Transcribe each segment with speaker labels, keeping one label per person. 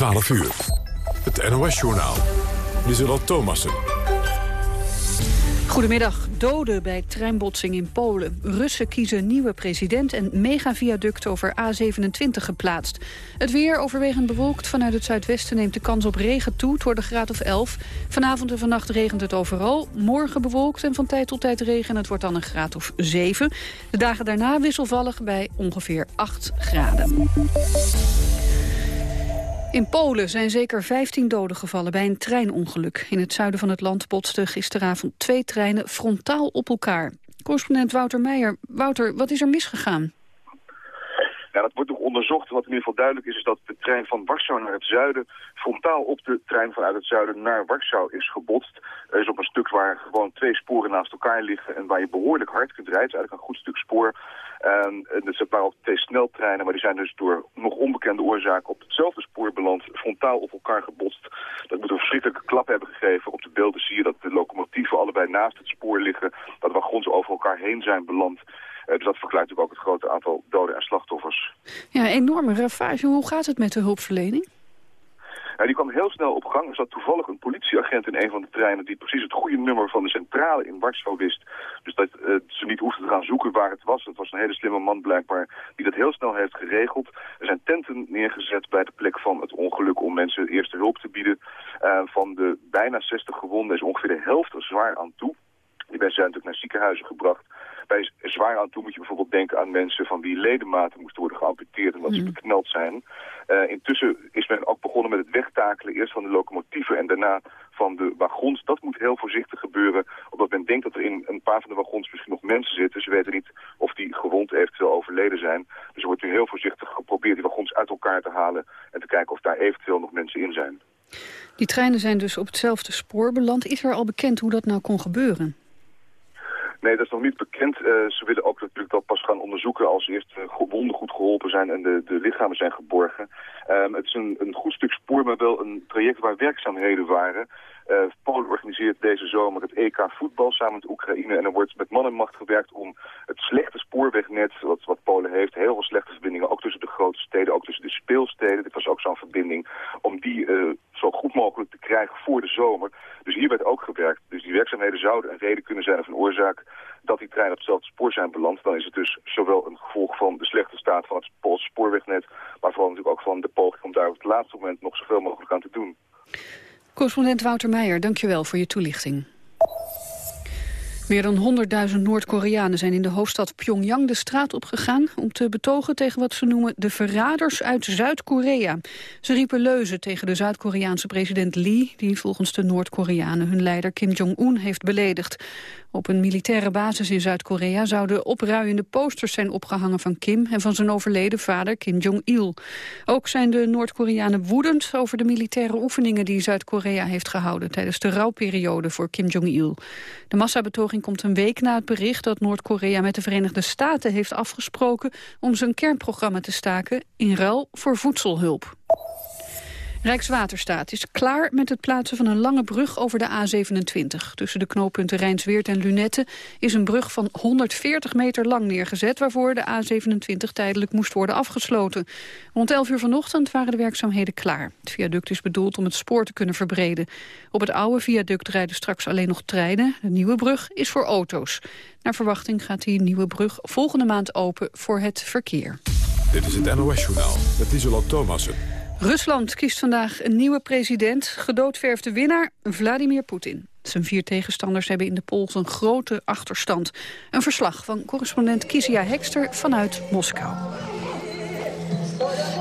Speaker 1: 12 uur. Het NOS-journaal. Lieselot Thomassen.
Speaker 2: Goedemiddag. Doden bij treinbotsing in Polen. Russen kiezen nieuwe president en megaviaduct over A27 geplaatst. Het weer overwegend bewolkt. Vanuit het zuidwesten neemt de kans op regen toe. Het wordt een graad of 11. Vanavond en vannacht regent het overal. Morgen bewolkt en van tijd tot tijd regen. Het wordt dan een graad of 7. De dagen daarna wisselvallig bij ongeveer 8 graden. In Polen zijn zeker 15 doden gevallen bij een treinongeluk. In het zuiden van het land botsten gisteravond twee treinen frontaal op elkaar. Correspondent Wouter Meijer. Wouter, wat is er misgegaan?
Speaker 3: Ja, dat wordt nog onderzocht. Wat in ieder geval duidelijk is, is dat de trein van Warschau naar het zuiden frontaal op de trein vanuit het zuiden naar Warschau is gebotst. Er is op een stuk waar gewoon twee sporen naast elkaar liggen en waar je behoorlijk hard kunt rijden. Is eigenlijk een goed stuk spoor. En het waren ook twee sneltreinen, maar die zijn dus door nog onbekende oorzaken op hetzelfde spoor beland, frontaal op elkaar gebotst. Dat moet een verschrikkelijke klap hebben gegeven. Op de beelden zie je dat de locomotieven allebei naast het spoor liggen, dat wagons over elkaar heen zijn beland. Uh, dus dat verklaart ook het grote aantal doden en slachtoffers.
Speaker 2: Ja, enorme ravage. Hoe gaat het met de hulpverlening?
Speaker 3: Ja, die kwam heel snel op gang. Er zat toevallig een politieagent in een van de treinen... die precies het goede nummer van de centrale in Warschau wist. Dus dat uh, ze niet hoefden te gaan zoeken waar het was. Het was een hele slimme man blijkbaar die dat heel snel heeft geregeld. Er zijn tenten neergezet bij de plek van het ongeluk... om mensen eerste hulp te bieden. Uh, van de bijna 60 gewonden is ongeveer de helft er zwaar aan toe. Die mensen zijn natuurlijk naar ziekenhuizen gebracht bij zwaar aan toe moet je bijvoorbeeld denken aan mensen van wie ledematen moesten worden geamputeerd en dat ze bekneld zijn. Uh, intussen is men ook begonnen met het wegtakelen, eerst van de locomotieven en daarna van de wagons. Dat moet heel voorzichtig gebeuren, omdat men denkt dat er in een paar van de wagons misschien nog mensen zitten. Ze weten niet of die gewond eventueel overleden zijn. Dus er wordt nu heel voorzichtig geprobeerd die wagons uit elkaar te halen en te kijken of daar eventueel nog mensen in zijn.
Speaker 2: Die treinen zijn dus op hetzelfde spoor beland. Is er al bekend hoe dat nou kon gebeuren?
Speaker 3: Nee, dat is nog niet bekend. Uh, ze willen ook natuurlijk dat pas gaan onderzoeken als eerst uh, gewonden goed geholpen zijn en de, de lichamen zijn geborgen. Um, het is een, een goed stuk spoor, maar wel een traject waar werkzaamheden waren. Uh, Polen organiseert deze zomer het EK voetbal samen met Oekraïne. En er wordt met man en macht gewerkt om het slechte spoorwegnet wat, wat Polen heeft. Heel veel slechte verbindingen, ook tussen de grote steden, ook tussen de speelsteden. Dit was ook zo'n verbinding. Om die uh, zo goed mogelijk te krijgen voor de zomer. Dus hier werd ook gewerkt. Dus die werkzaamheden zouden een reden kunnen zijn of een oorzaak dat die treinen op hetzelfde spoor zijn beland. Dan is het dus zowel een gevolg van de slechte staat van het Poolse spoorwegnet, maar vooral natuurlijk ook van de poging om daar op het laatste moment nog zoveel mogelijk aan te doen.
Speaker 2: Correspondent Wouter Meijer, dankjewel voor je toelichting. Meer dan 100.000 Noord-Koreanen zijn in de hoofdstad Pyongyang de straat opgegaan... om te betogen tegen wat ze noemen de verraders uit Zuid-Korea. Ze riepen leuzen tegen de Zuid-Koreaanse president Lee... die volgens de Noord-Koreanen hun leider Kim Jong-un heeft beledigd. Op een militaire basis in Zuid-Korea zouden opruiende posters zijn opgehangen van Kim en van zijn overleden vader Kim Jong-il. Ook zijn de Noord-Koreanen woedend over de militaire oefeningen die Zuid-Korea heeft gehouden tijdens de rouwperiode voor Kim Jong-il. De massabetoging komt een week na het bericht dat Noord-Korea met de Verenigde Staten heeft afgesproken om zijn kernprogramma te staken in ruil voor voedselhulp. Rijkswaterstaat is klaar met het plaatsen van een lange brug over de A27. Tussen de knooppunten Rijnsweert en Lunette is een brug van 140 meter lang neergezet... waarvoor de A27 tijdelijk moest worden afgesloten. Rond 11 uur vanochtend waren de werkzaamheden klaar. Het viaduct is bedoeld om het spoor te kunnen verbreden. Op het oude viaduct rijden straks alleen nog treinen. De nieuwe brug is voor auto's. Naar verwachting gaat die nieuwe brug volgende maand open voor het verkeer.
Speaker 1: Dit is het NOS-journaal met Isola Thomassen.
Speaker 2: Rusland kiest vandaag een nieuwe president. Gedoodverfde winnaar Vladimir Poetin. Zijn vier tegenstanders hebben in de polls een grote achterstand. Een verslag van correspondent Kizia Hekster vanuit Moskou.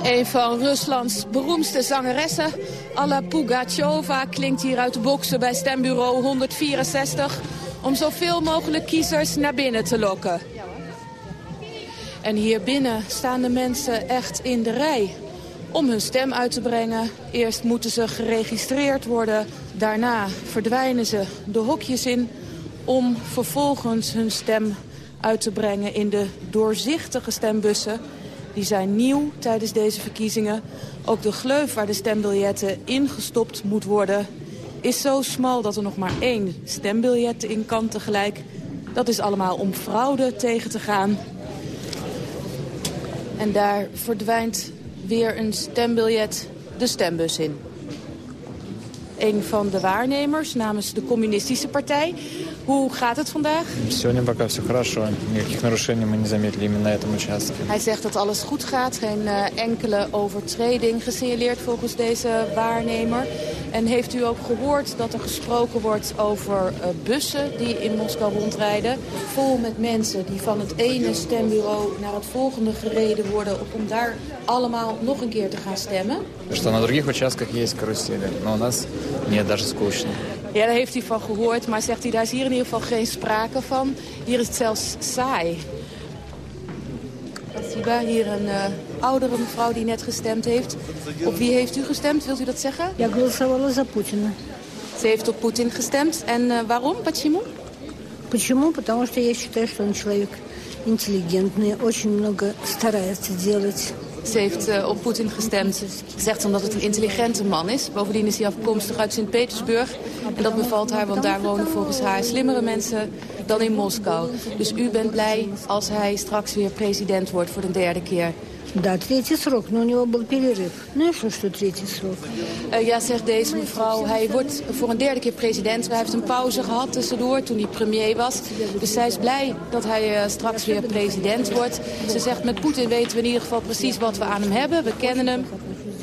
Speaker 4: Een van Ruslands beroemdste zangeressen, Alla Pugacheva, klinkt hier uit de boksen bij stembureau 164... om zoveel mogelijk kiezers naar binnen te lokken. En hier binnen staan de mensen echt in de rij om hun stem uit te brengen. Eerst moeten ze geregistreerd worden. Daarna verdwijnen ze de hokjes in om vervolgens hun stem uit te brengen in de doorzichtige stembussen. Die zijn nieuw tijdens deze verkiezingen. Ook de gleuf waar de stembiljetten ingestopt moet worden... is zo smal dat er nog maar één stembiljet in kan tegelijk. Dat is allemaal om fraude tegen te gaan. En daar verdwijnt weer een stembiljet de stembus in. Een van de waarnemers namens de communistische partij. Hoe gaat het vandaag?
Speaker 5: Сегодня пока все хорошо. Никаких нарушений мы не заметили именно на этом участке.
Speaker 4: Hij zegt dat alles goed gaat, geen uh, enkele overtreding gesignaleerd volgens deze waarnemer. En heeft u ook gehoord dat er gesproken wordt over uh, bussen die in Moskou rondrijden? Vol met mensen die van het ene stembureau naar het volgende gereden worden... om daar allemaal nog een keer te gaan stemmen?
Speaker 5: Что на других участках есть карусели, но у нас нет даже скучно.
Speaker 4: Ja, daar heeft hij van gehoord, maar zegt hij, daar is hier in ieder geval geen sprake van. Hier is het zelfs saai. Spasiba, hier een uh, oudere mevrouw die net gestemd heeft. Op wie heeft u gestemd, wilt u dat zeggen?
Speaker 6: Я голосовала за Путина.
Speaker 4: Ze heeft op Poetin gestemd. En uh, waarom? Почему?
Speaker 6: Почему? Потому что я считаю, что он человек интеллигентный, очень много старается делать.
Speaker 4: Ze heeft uh, op Poetin gestemd. Zegt omdat het een intelligente man is. Bovendien is hij afkomstig uit Sint-Petersburg. En dat bevalt haar, want daar wonen volgens haar slimmere mensen dan in Moskou. Dus u bent blij als hij straks weer president wordt voor de derde keer.
Speaker 6: Да, третий срок, но у него был перерыв. Ну и что, что третий срок?
Speaker 4: Uh, ja, zegt deze mevrouw, hij wordt voor een derde keer president. Hij heeft een pauze gehad tussendoor toen hij premier was. Dus zij is blij dat hij uh, straks weer president wordt. Ze zegt, met Poetin weten we in ieder geval precies wat we aan hem hebben. We kennen hem.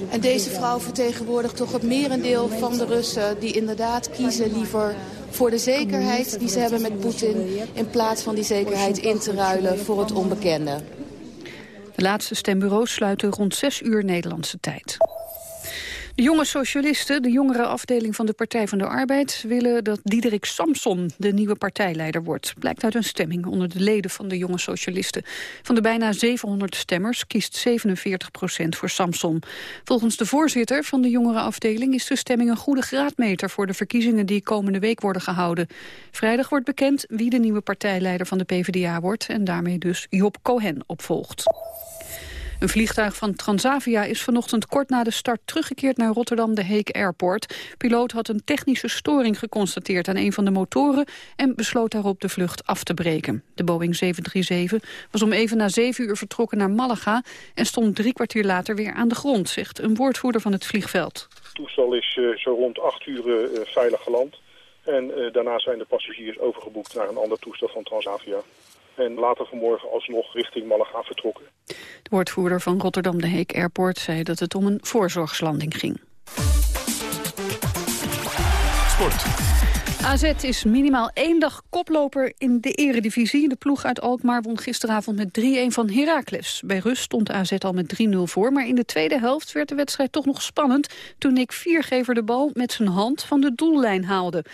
Speaker 4: En deze vrouw vertegenwoordigt toch het merendeel van de Russen... die inderdaad kiezen liever voor de zekerheid die ze hebben met Poetin... in plaats van die zekerheid in te ruilen voor het onbekende.
Speaker 2: De laatste stembureaus sluiten rond 6 uur Nederlandse tijd. Jonge socialisten, de jongere afdeling van de Partij van de Arbeid... willen dat Diederik Samson de nieuwe partijleider wordt. Blijkt uit een stemming onder de leden van de jonge socialisten. Van de bijna 700 stemmers kiest 47 procent voor Samson. Volgens de voorzitter van de jongere afdeling... is de stemming een goede graadmeter voor de verkiezingen... die komende week worden gehouden. Vrijdag wordt bekend wie de nieuwe partijleider van de PvdA wordt... en daarmee dus Job Cohen opvolgt. Een vliegtuig van Transavia is vanochtend kort na de start teruggekeerd naar Rotterdam de Heek Airport. Piloot had een technische storing geconstateerd aan een van de motoren en besloot daarop de vlucht af te breken. De Boeing 737 was om even na zeven uur vertrokken naar Malaga en stond drie kwartier later weer aan de grond, zegt een woordvoerder van het vliegveld.
Speaker 7: Het toestel is uh, zo rond acht uur uh, veilig geland. En uh, daarna zijn de passagiers overgeboekt naar een ander toestel van Transavia. En later vanmorgen alsnog richting Malaga vertrokken.
Speaker 2: De woordvoerder van Rotterdam de Heek Airport zei dat het om een voorzorgslanding ging.
Speaker 1: Sport.
Speaker 2: AZ is minimaal één dag koploper in de eredivisie. De ploeg uit Alkmaar won gisteravond met 3-1 van Heracles. Bij rust stond AZ al met 3-0 voor, maar in de tweede helft werd de wedstrijd toch nog spannend... toen Nick Viergever de bal met zijn hand van de doellijn haalde.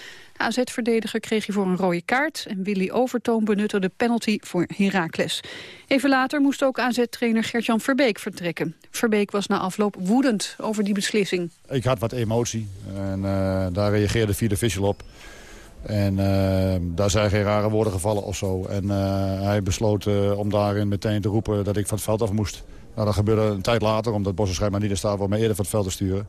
Speaker 2: De AZ-verdediger kreeg hiervoor een rode kaart... en Willy Overtoom benutte de penalty voor Heracles. Even later moest ook AZ-trainer Gertjan Verbeek vertrekken. Verbeek was na afloop woedend over die beslissing.
Speaker 8: Ik had wat emotie en uh, daar reageerde Vierde Vissel op. En uh, daar zijn geen rare woorden gevallen of zo. En uh, hij besloot om daarin meteen te roepen dat ik van het veld af moest. Nou, dat gebeurde een tijd later, omdat Bosse schijnbaar niet in staat was mij eerder van het veld te sturen.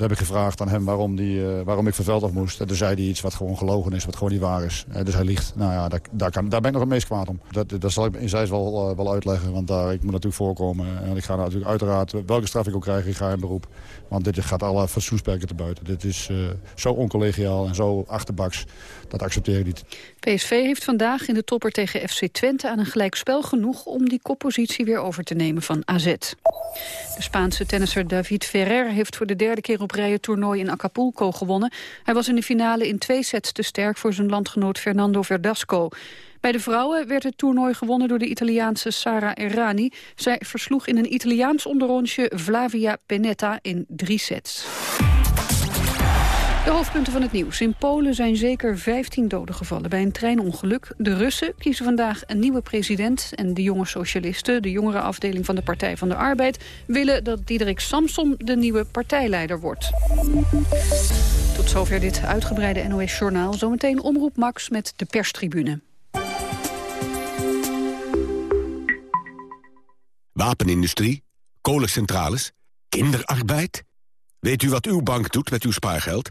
Speaker 8: Dat heb ik gevraagd aan hem waarom, die, uh, waarom ik van veld af moest. En toen zei hij iets wat gewoon gelogen is, wat gewoon niet waar is. Uh, dus hij liegt. Nou ja, daar, daar, kan, daar ben ik nog het meest kwaad om. Dat, dat zal ik in zijs wel, uh, wel uitleggen, want daar, ik moet natuurlijk voorkomen. En ik ga natuurlijk uiteraard, welke straf ik ook krijg, ik ga in beroep. Want dit gaat alle fatsoensperken te buiten. Dit is zo oncollegiaal en zo achterbaks. Dat accepteer ik niet.
Speaker 2: PSV heeft vandaag in de topper tegen FC Twente aan een gelijkspel genoeg... om die koppositie weer over te nemen van AZ. De Spaanse tennisser David Ferrer heeft voor de derde keer op rij het toernooi in Acapulco gewonnen. Hij was in de finale in twee sets te sterk voor zijn landgenoot Fernando Verdasco. Bij de vrouwen werd het toernooi gewonnen door de Italiaanse Sara Errani. Zij versloeg in een Italiaans onderrondje Flavia Pennetta in drie sets. De hoofdpunten van het nieuws. In Polen zijn zeker 15 doden gevallen bij een treinongeluk. De Russen kiezen vandaag een nieuwe president... en de jonge socialisten, de jongere afdeling van de Partij van de Arbeid... willen dat Diederik Samson de nieuwe partijleider wordt. Tot zover dit uitgebreide NOS-journaal. Zometeen Omroep Max met de perstribune.
Speaker 9: Wapenindustrie, kolencentrales, kinderarbeid... Weet u wat uw bank doet met uw spaargeld?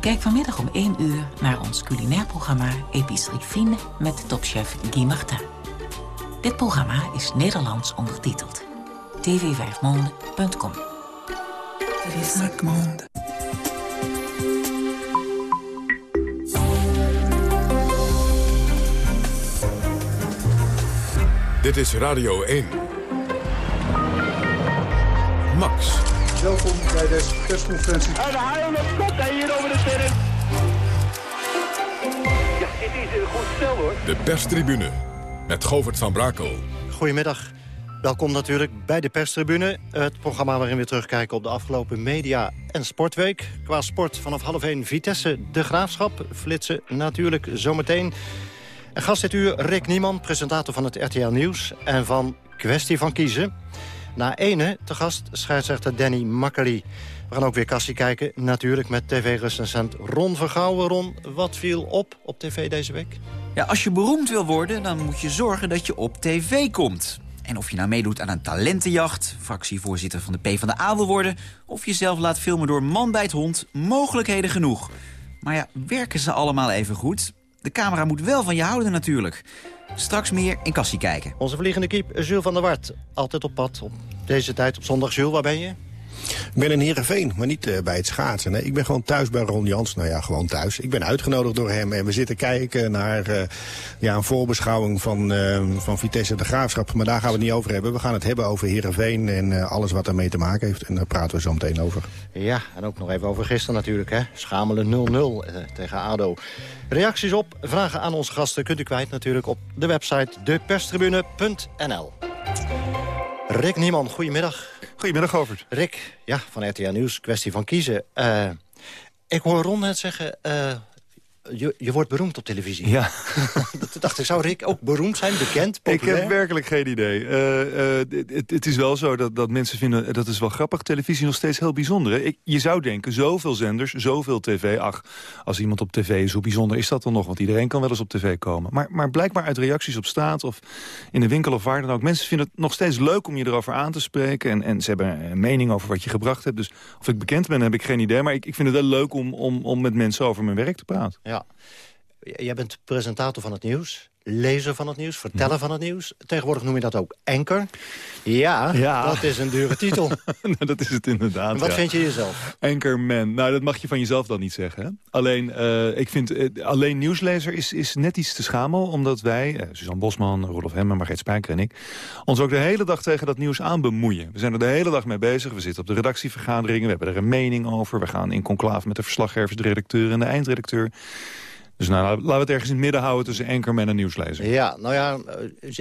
Speaker 10: Kijk vanmiddag om 1 uur naar ons culinair programma Epicerie Fine met topchef Guy Martin. Dit programma is Nederlands ondertiteld. tv5monde.com
Speaker 11: Monde.
Speaker 1: Dit is Radio 1. Max.
Speaker 12: Welkom bij deze persconferentie.
Speaker 13: En de haal op kop hier over de terrein. Ja, dit is een goed spel hoor.
Speaker 1: De perstribune met Govert van Brakel.
Speaker 14: Goedemiddag. Welkom natuurlijk bij de perstribune. Het programma waarin we terugkijken op de afgelopen media- en sportweek. Qua sport vanaf half 1 Vitesse, de Graafschap. Flitsen natuurlijk zometeen. En gast dit uur Rick Nieman, presentator van het RTL Nieuws... en van Kwestie van Kiezen. Na ene te gast scheidsrechter Danny Makkely. We gaan ook weer kassie kijken, natuurlijk met tv-recensent Ron Vergouwen. Ron, wat viel op op tv deze week?
Speaker 15: Ja, als je beroemd wil worden, dan moet je zorgen dat je op tv komt. En of je nou meedoet aan een talentenjacht, fractievoorzitter van de PvdA wil worden... of jezelf laat filmen door man bij het hond, mogelijkheden genoeg. Maar ja, werken ze allemaal even goed? De camera moet wel van je houden natuurlijk. Straks meer in Kassie kijken.
Speaker 14: Onze vliegende kiep, Jules van der Wart. Altijd op pad op deze tijd op zondag. Jules, waar ben je?
Speaker 16: Ik ben in Heerenveen, maar niet uh, bij het schaatsen. Ik ben gewoon thuis bij Ron Jans. Nou ja, gewoon thuis. Ik ben uitgenodigd door hem en we zitten kijken naar uh, ja, een voorbeschouwing van, uh, van Vitesse de Graafschap. Maar daar gaan we het niet over hebben. We gaan het hebben over Heerenveen en alles wat ermee te maken heeft. En daar praten we zo meteen over.
Speaker 14: Ja, en ook nog even over gisteren natuurlijk. Hè. Schamelen 0-0 tegen ADO. Reacties op, vragen aan onze gasten kunt u kwijt natuurlijk op de website deperstribune.nl. Rick Nieman, goedemiddag.
Speaker 17: Goedemiddag, Govert.
Speaker 14: Rick, ja, van RTL Nieuws, kwestie van kiezen. Uh, ik hoor Ron net zeggen, uh, je, je wordt beroemd op televisie.
Speaker 17: Ja.
Speaker 14: Toen dacht ik, zou Rick ook beroemd zijn, bekend, populair?
Speaker 17: Ik heb werkelijk geen idee. Uh, het, het, is wel zo dat, dat mensen vinden, dat is wel grappig, televisie nog steeds heel bijzonder. Hè? Ik, je zou denken, zoveel zenders, zoveel tv. Ach, als iemand op tv is, hoe bijzonder is dat dan nog? Want iedereen kan wel eens op tv komen. Maar, maar blijkbaar uit reacties op straat of in de winkel of waar dan ook. Mensen vinden het nog steeds leuk om je erover aan te spreken. En, en ze hebben een mening over wat je gebracht hebt. Dus of ik bekend ben, heb ik geen idee. Maar ik, ik vind het wel leuk om, om, om met mensen over mijn werk te praten.
Speaker 14: Ja. Jij bent presentator van het nieuws, lezer van het nieuws, verteller van het nieuws. Tegenwoordig noem je dat ook anchor. Ja,
Speaker 17: ja.
Speaker 14: dat is een dure titel.
Speaker 17: nou, dat is het inderdaad.
Speaker 14: En wat
Speaker 17: ja.
Speaker 14: vind je jezelf?
Speaker 17: Anchorman. Nou, dat mag je van jezelf dan niet zeggen. Hè? Alleen, uh, ik vind, uh, alleen nieuwslezer is, is net iets te schamel. Omdat wij, uh, Suzanne Bosman, Rolof Hemmen, Margreet Spijker en ik... ons ook de hele dag tegen dat nieuws aan bemoeien. We zijn er de hele dag mee bezig. We zitten op de redactievergaderingen. We hebben er een mening over. We gaan in conclave met de verslaggevers, de redacteur en de eindredacteur. Dus nou, laten we het ergens in het midden houden tussen anchorman en nieuwslezer.
Speaker 14: Ja, nou ja,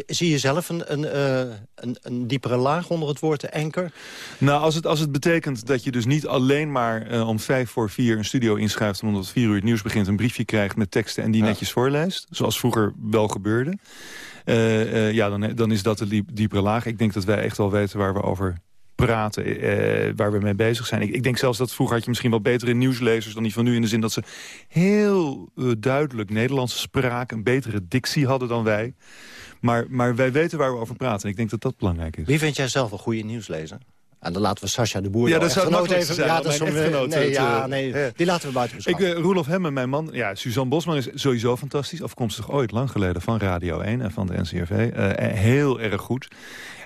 Speaker 14: zie je zelf een, een, uh, een, een diepere laag onder het woord anchor?
Speaker 17: Nou, als het, als het betekent dat je dus niet alleen maar uh, om vijf voor vier een studio inschrijft... en omdat vier uur het nieuws begint een briefje krijgt met teksten en die ja. netjes voorleest. Zoals vroeger wel gebeurde. Uh, ja, dan, dan is dat de diep, diepere laag. Ik denk dat wij echt wel weten waar we over praten, uh, waar we mee bezig zijn. Ik, ik, denk zelfs dat vroeger had je misschien wel betere nieuwslezers dan die van nu... in de zin dat ze heel uh, duidelijk Nederlands spraak... een betere dictie hadden dan wij. Maar, maar wij weten waar we over praten. En ik denk dat dat belangrijk is.
Speaker 14: Wie vind jij zelf een goede nieuwslezer? En dan laten we Sascha de Boer...
Speaker 17: Ja, dat zou het
Speaker 14: even,
Speaker 17: zijn.
Speaker 14: Ja, dat is een, nee, ja, nee, uh, die laten we buiten beschouwen.
Speaker 17: Ik, uh, Roelof Hemmen, mijn man. Ja, Suzanne Bosman is sowieso fantastisch. Afkomstig ooit, lang geleden, van Radio 1 en van de NCRV. Uh, heel erg goed.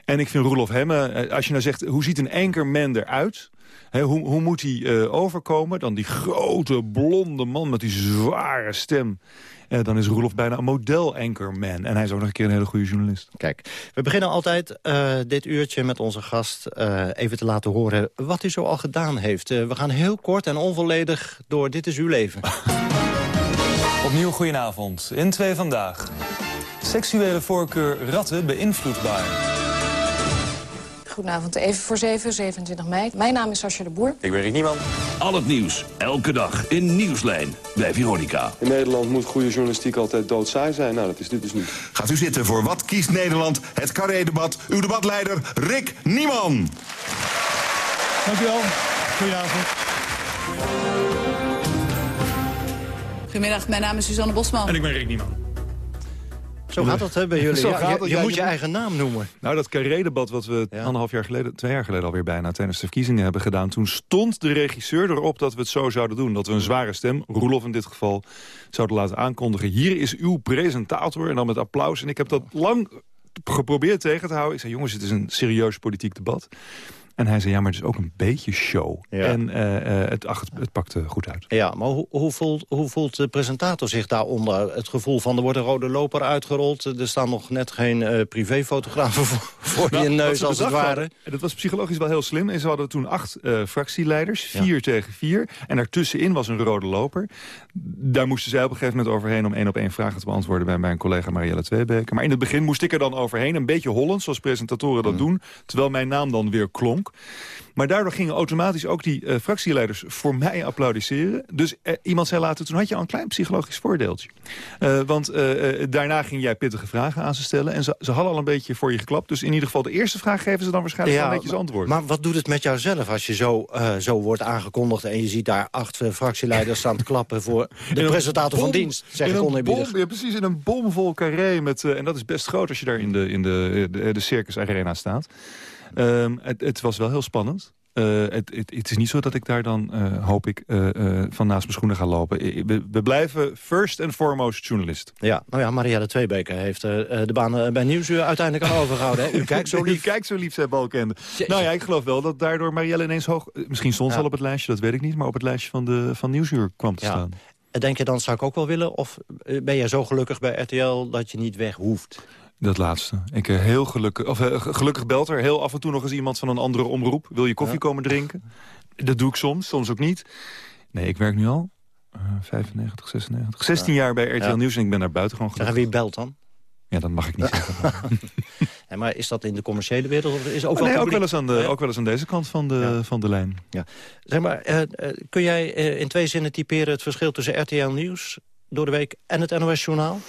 Speaker 17: En ik vind Roelof Hemme, als je nou zegt, hoe ziet een anchorman eruit? He, hoe, hoe moet hij uh, overkomen? Dan die grote, blonde man met die zware stem. Uh, dan is Roelof bijna een model-anchorman. En hij is ook nog een keer een hele goede journalist.
Speaker 14: Kijk, we beginnen altijd uh, dit uurtje met onze gast even te laten horen... wat hij zo al gedaan heeft. we gaan heel kort en onvolledig door Dit is uw leven.
Speaker 18: Opnieuw goedenavond. In twee vandaag. Seksuele voorkeur ratten beïnvloedbaar.
Speaker 19: Goedenavond, even voor 7, 27 mei. Mijn naam is Sascha de Boer.
Speaker 18: Ik ben Rick Niemand.
Speaker 20: Al het nieuws, elke dag in Nieuwslijn bij Veronica.
Speaker 21: In Nederland moet goede journalistiek altijd doodsaai zijn. Nou, dat is dit dus niet.
Speaker 22: Gaat u zitten voor Wat kiest Nederland? Het Carré-debat. Uw debatleider Rick Nieman.
Speaker 17: Dank u wel. Goedenavond.
Speaker 23: Goedemiddag, mijn naam is Suzanne Bosman.
Speaker 17: En ik ben Rick Nieman.
Speaker 14: Zo gaat dat hè, bij jullie.
Speaker 17: Zo
Speaker 14: Ja,
Speaker 17: gaat
Speaker 14: je
Speaker 17: het,
Speaker 14: je
Speaker 17: ja,
Speaker 14: moet
Speaker 17: je
Speaker 14: eigen naam noemen.
Speaker 17: Nou, dat carré-debat wat we anderhalf jaar geleden, twee jaar geleden alweer bijna, tijdens de verkiezingen hebben gedaan. Toen stond de regisseur erop dat we het zo zouden doen. Dat we een zware stem, Roelof in dit geval, zouden laten aankondigen. Hier is uw presentator. En dan met applaus. En ik heb dat lang geprobeerd tegen te houden. Ik zei, jongens, het is een serieus politiek debat. En hij zei, ja, maar het is ook een beetje show.
Speaker 14: Ja.
Speaker 17: En eh, eh, het, ach, het, pakte goed uit.
Speaker 14: Ja, maar hoe, hoe, voelt, hoe voelt de presentator zich daaronder? Het gevoel van, er wordt een rode loper uitgerold. Er staan nog net geen eh, privéfotografen voor, voor
Speaker 17: Nou,
Speaker 14: je neus, als het ware.
Speaker 17: hadden, dat was psychologisch wel heel slim. En ze hadden toen acht eh, fractieleiders, vier tegen vier. En daartussenin was een rode loper. Daar moesten zij op een gegeven moment overheen... om één op één vragen te beantwoorden bij mijn collega Marielle Tweebeke. Maar in het begin moest ik er dan overheen. Een beetje Hollands, zoals presentatoren dat doen. Terwijl mijn naam dan weer klonk. Maar daardoor gingen automatisch ook die eh, fractieleiders voor mij applaudisseren. Dus eh, iemand zei later, toen had je al een klein psychologisch voordeeltje. Eh, want daarna ging jij pittige vragen aan ze stellen. En ze, ze hadden al een beetje voor je geklapt. Dus in ieder geval de eerste vraag geven ze dan waarschijnlijk wel netjes
Speaker 14: maar,
Speaker 17: antwoord.
Speaker 14: maar wat doet het met jouzelf als je zo, zo wordt aangekondigd... en je ziet daar acht fractieleiders staan te klappen... voor de presentator van dienst, zeg
Speaker 17: in
Speaker 14: ik
Speaker 17: een
Speaker 14: oneerbiedig.
Speaker 17: bom- ja, precies, in een bomvol carré. Met, en dat is best groot als je daar in de, in de, de, de Circus Arena staat. Ehm, het, het was wel heel spannend. Eh, het, het, het is niet zo dat ik daar dan, eh, hoop ik, eh, van naast mijn schoenen ga lopen. We, we blijven first and foremost journalist.
Speaker 14: Ja, nou ja, Marielle Tweebeke heeft de baan bij Nieuwsuur uiteindelijk al overgehouden. Hè? U kijkt zo lief.
Speaker 17: U kijkt zo lief, zei Balkende. Nou ja, ik geloof wel dat daardoor Marielle ineens hoog... Misschien stond ze
Speaker 14: Ja.
Speaker 17: al op het lijstje, dat weet ik niet. Maar op het lijstje van, de, van Nieuwsuur kwam te
Speaker 14: Ja.
Speaker 17: staan.
Speaker 14: En Denk je dan, zou ik ook wel willen? Of ben je zo gelukkig bij RTL dat je niet weg hoeft?
Speaker 17: Dat laatste. Ik eh, heel gelukkig, of, eh, ge- gelukkig belt er heel af en toe nog eens iemand van een andere omroep. Wil je koffie komen drinken? Dat doe ik soms, soms ook niet. Nee, ik werk nu al eh, 95, 96, 16 jaar bij RTL
Speaker 14: Ja.
Speaker 17: Nieuws en ik ben daar buiten gewoon gelukkig.
Speaker 14: wie belt dan?
Speaker 17: Ja, dat mag ik niet zeggen.
Speaker 14: Ja, maar is dat in de commerciële wereld? Of is ook
Speaker 17: Oh,
Speaker 14: wel
Speaker 17: nee, ook wel, eens aan de,
Speaker 14: Ja.
Speaker 17: ook wel eens aan deze kant van de, van de lijn.
Speaker 14: Ja. Zeg maar, eh, kun jij in twee zinnen typeren het verschil tussen RTL Nieuws door de week en het NOS Journaal?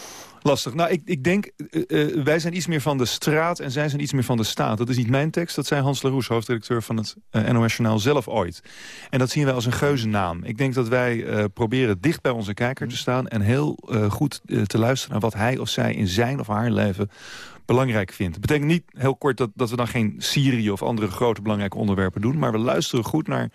Speaker 17: Lastig. Nou, ik, ik denk, eh, eh, wij zijn iets meer van de straat en zij zijn iets meer van de staat. Dat is niet mijn tekst, dat zei Hans Laroes, hoofdredacteur van het eh, NOS Journaal zelf ooit. En dat zien wij als een geuzennaam. Ik denk dat wij proberen dicht bij onze kijker te staan... en heel goed te luisteren naar wat hij of zij in zijn of haar leven belangrijk vindt. Dat betekent niet heel kort dat, dat we dan geen Syrië of andere grote belangrijke onderwerpen doen... maar we luisteren goed naar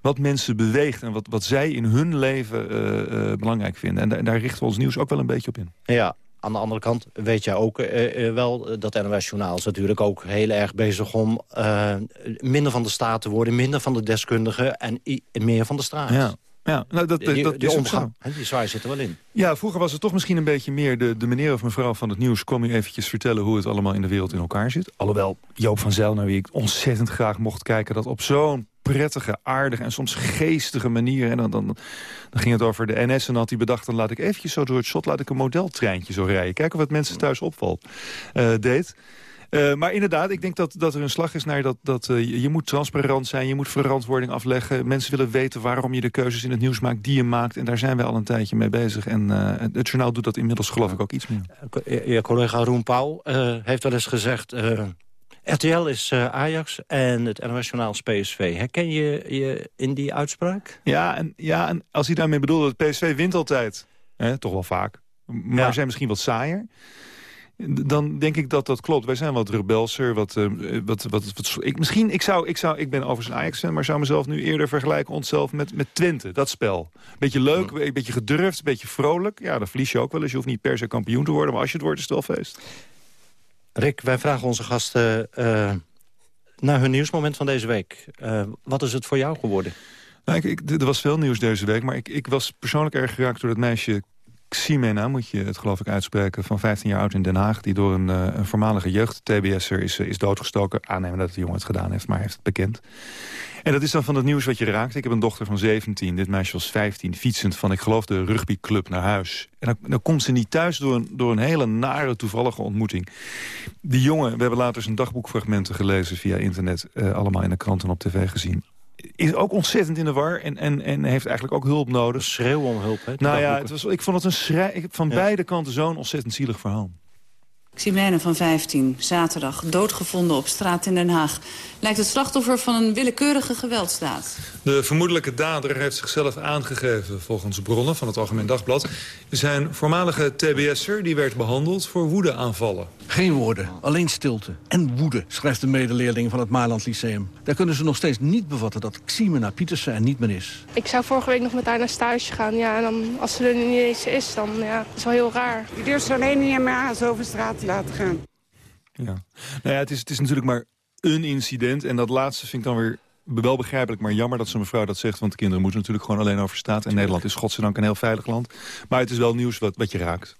Speaker 17: wat mensen beweegt en wat, wat zij in hun leven eh, eh, belangrijk vinden. En daar, daar richten we ons nieuws ook wel een beetje op in.
Speaker 14: Ja, aan de andere kant weet jij ook eh, wel... dat NOS Journaal is natuurlijk ook heel erg bezig om... minder van de staat te worden, minder van de deskundigen... en meer van de straat.
Speaker 17: Ja. Ja, nou, dat,
Speaker 14: Die,
Speaker 17: dat
Speaker 14: die
Speaker 17: is
Speaker 14: omgang, die zwaai zit er wel in.
Speaker 17: Ja, vroeger was het toch misschien een beetje meer... de, de meneer of mevrouw van het nieuws kwam u eventjes vertellen... hoe het allemaal in de wereld in elkaar zit. Alhoewel Joop van Zijl, naar wie ik ontzettend graag mocht kijken... dat op zo'n prettige, aardige en soms geestige manier... en dan, dan, dan ging het over de NS en dan had hij bedacht... dan laat ik eventjes zo door het shot laat ik een modeltreintje zo rijden. Kijken wat mensen thuis opvalt, eh, deed... Eh, maar inderdaad, ik denk dat, dat er een slag is naar dat, dat eh, je, moet transparant zijn. Je moet verantwoording afleggen. Mensen willen weten waarom je de keuzes in het nieuws maakt die je maakt. En daar zijn wij al een tijdje mee bezig. En eh, het journaal doet dat inmiddels geloof ik ook iets meer.
Speaker 14: Je, collega Roen Pauw eh, heeft wel eens gezegd... RTL is eh, Ajax en het NOS Journaal is PSV. Herken je je in die uitspraak?
Speaker 17: Ja, en, ja, en als hij daarmee bedoelt dat PSV wint altijd. Hè, toch wel vaak. Maar
Speaker 14: Ja.
Speaker 17: zijn misschien wat saaier. Dan denk ik dat dat klopt. Wij zijn wat rebelser. Wat, eh, wat, wat, wat, ik, misschien, ik, zou, ik, zou, ik ben overigens een Ajax-fan... maar zou mezelf nu eerder vergelijken onszelf met, met Twente. Dat spel. Beetje leuk, een beetje gedurfd, een beetje vrolijk. Ja, dan verlies je ook wel eens. Je hoeft niet per se kampioen te worden. Maar als je het wordt, is het wel feest.
Speaker 14: Rick, wij vragen onze gasten eh, naar hun nieuwsmoment van deze week. Eh, wat is het voor jou geworden?
Speaker 17: Nou, ik, ik, er was veel nieuws deze week, maar ik, ik was persoonlijk erg geraakt door dat meisje Ximena, moet je het geloof ik uitspreken, van 15 jaar oud in Den Haag, die door een, eh, een voormalige jeugd-TBS'er is, eh, is doodgestoken. Aannemen dat de jongen het gedaan heeft, maar heeft het bekend. En dat is dan van het nieuws wat je raakt. Ik heb een dochter van 17, dit meisje was 15, fietsend van, ik geloof, de rugbyclub naar huis. En dan, dan komt ze niet thuis door een, door een hele nare, toevallige ontmoeting. Die jongen, we hebben later zijn dagboekfragmenten gelezen via internet, eh, allemaal in de krant en op tv gezien is ook ontzettend in de war en, en, en heeft eigenlijk ook hulp nodig.
Speaker 14: Schreeuw om hulp, hè?
Speaker 17: Nou ja, het was, ik vond het een schrij, van beide kanten zo'n ontzettend zielig verhaal.
Speaker 23: Ximene van 15, zaterdag, doodgevonden op straat in Den Haag. Lijkt het slachtoffer van een willekeurige gewelddaad.
Speaker 17: De vermoedelijke dader heeft zichzelf aangegeven volgens bronnen van het Algemeen Dagblad. Zijn voormalige TBS'er die werd behandeld voor woedeaanvallen.
Speaker 11: Geen woorden, alleen stilte en woede, schrijft de medeleerling van het Maarland Lyceum. Daar kunnen ze nog steeds niet bevatten dat Ximena Pietersen er niet meer is.
Speaker 24: Ik zou vorige week nog met haar naar stage gaan. Ja, en dan, als ze er nu niet eens is, dan ja, dat is wel heel raar.
Speaker 25: Je durft zo alleen niet meer zo over straat te laten gaan.
Speaker 17: Ja. Nou ja, het is, het is natuurlijk maar een incident. En dat laatste vind ik dan weer wel begrijpelijk, maar jammer dat zo'n mevrouw dat zegt. Want de kinderen moeten natuurlijk gewoon alleen over straat. En Nederland is godzijdank een heel veilig land. Maar het is wel nieuws wat, wat je raakt.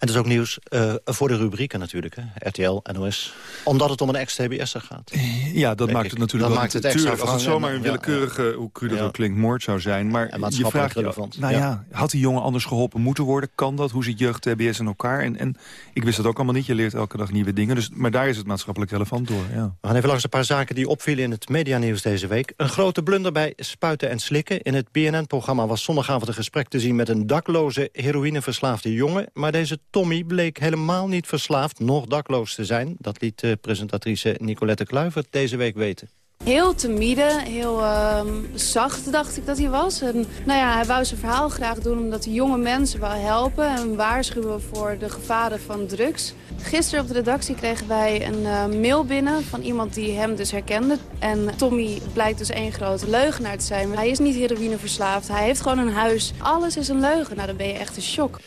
Speaker 14: En het is ook nieuws uh, voor de rubrieken natuurlijk, hè? RTL, NOS. Omdat het om een ex-TBS'er gaat.
Speaker 17: Ja, dat maakt het natuurlijk
Speaker 14: dat maakt het extra
Speaker 17: Als het zomaar een willekeurige, ja, hoe cru dat ook klinkt, moord zou zijn. Maar je vraagt
Speaker 14: relevant.
Speaker 17: nou ja. had die jongen anders geholpen moeten worden? Kan dat? Hoe zit jeugd TBS in elkaar? En, en ik wist dat ook allemaal niet. Je leert elke dag nieuwe dingen. Dus, maar daar is het maatschappelijk relevant door. Ja.
Speaker 14: We gaan even langs een paar zaken die opvielen in het medianieuws deze week. Een grote blunder bij spuiten en slikken. In het BNN-programma was zondagavond een gesprek te zien... met een dakloze, heroïneverslaafde jongen. Maar deze Tommy bleek helemaal niet verslaafd, nog dakloos te zijn. Dat liet de presentatrice Nicolette Kluivert deze week weten.
Speaker 26: Heel timide, heel uh, zacht dacht ik dat hij was. En, nou ja, hij wou zijn verhaal graag doen omdat hij jonge mensen wou helpen... en waarschuwen voor de gevaren van drugs. Gisteren op de redactie kregen wij een uh, mail binnen van iemand die hem dus herkende. En Tommy blijkt dus één grote leugenaar te zijn. Hij is niet heroïneverslaafd, hij heeft gewoon een huis. Alles is een leugen. Nou, dan ben je echt een shock.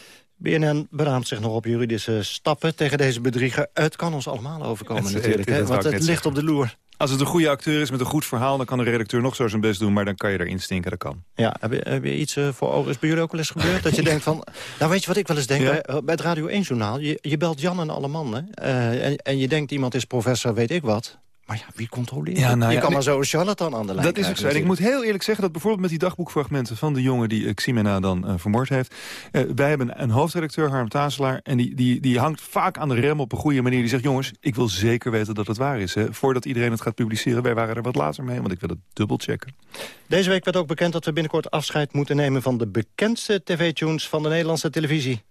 Speaker 14: BNN beraamt zich nog op juridische stappen tegen deze bedrieger. Het kan ons allemaal overkomen het, natuurlijk, het, het, want het ligt op de loer.
Speaker 17: Als het een goede acteur is met een goed verhaal... dan kan de redacteur nog zo zijn best doen, maar dan kan je erin stinken, dat kan.
Speaker 14: Ja, heb je, heb je iets uh, voor ogen? Is bij jullie ook wel eens gebeurd? dat je denkt van... Nou, weet je wat ik wel eens denk? Bij, bij, het Radio 1-journaal, je, je, belt Jan en alle mannen... Uh, en, en je denkt iemand is professor, weet ik wat... Maar ja, wie controleert ja, nou, Je kan maar zo een charlatan aan de lijn
Speaker 17: Dat is ook zo. En ik moet heel eerlijk zeggen dat bijvoorbeeld met die dagboekfragmenten... van de jongen die uh, Ximena dan uh, vermoord heeft... Uh, wij hebben een hoofdredacteur, Harm Tazelaar... en die, die, die hangt vaak aan de rem op een goede manier. Die zegt, jongens, ik wil zeker weten dat het waar is. Hè. Voordat iedereen het gaat publiceren, wij waren er wat later mee... want ik wil het dubbelchecken.
Speaker 14: Deze week werd ook bekend dat we binnenkort afscheid moeten nemen... van de bekendste tv-tunes van de Nederlandse televisie.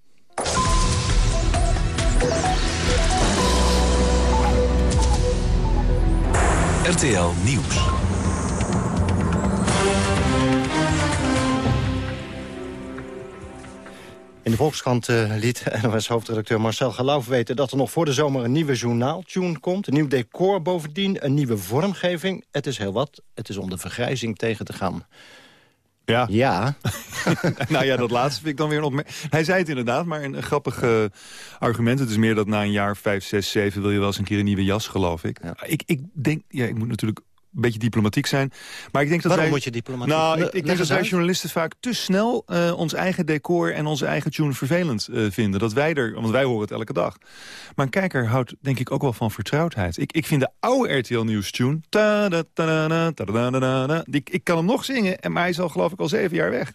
Speaker 20: RTL Nieuws.
Speaker 14: In de Volkskrant uh, liet NOS-hoofdredacteur Marcel Geloof weten... dat er nog voor de zomer een nieuwe journaaltune komt. Een nieuw decor bovendien, een nieuwe vormgeving. Het is heel wat. Het is om de vergrijzing tegen te gaan.
Speaker 17: Ja.
Speaker 14: Ja.
Speaker 17: nou ja, dat laatste vind ik dan weer een opmerking. Hij zei het inderdaad, maar een, grappig uh, argument. Het is meer dat na een jaar, vijf, zes, zeven... wil je wel eens een keer een nieuwe jas, geloof ik. Ja. Ik, ik denk, ja, ik moet natuurlijk een beetje diplomatiek zijn. Maar ik denk dat
Speaker 14: Waarom
Speaker 17: wij,
Speaker 14: moet je diplomatiek?
Speaker 17: Nou, ik, ik denk dat wij journalisten vaak te snel uh, ons eigen decor en onze eigen tune vervelend uh, vinden. Dat wij er, want wij horen het elke dag. Maar een kijker houdt denk ik ook wel van vertrouwdheid. Ik, ik vind de oude RTL Nieuws tune, ta -da, ta -da, ta -da, die, ik kan hem nog zingen, maar hij is al geloof ik al zeven jaar weg.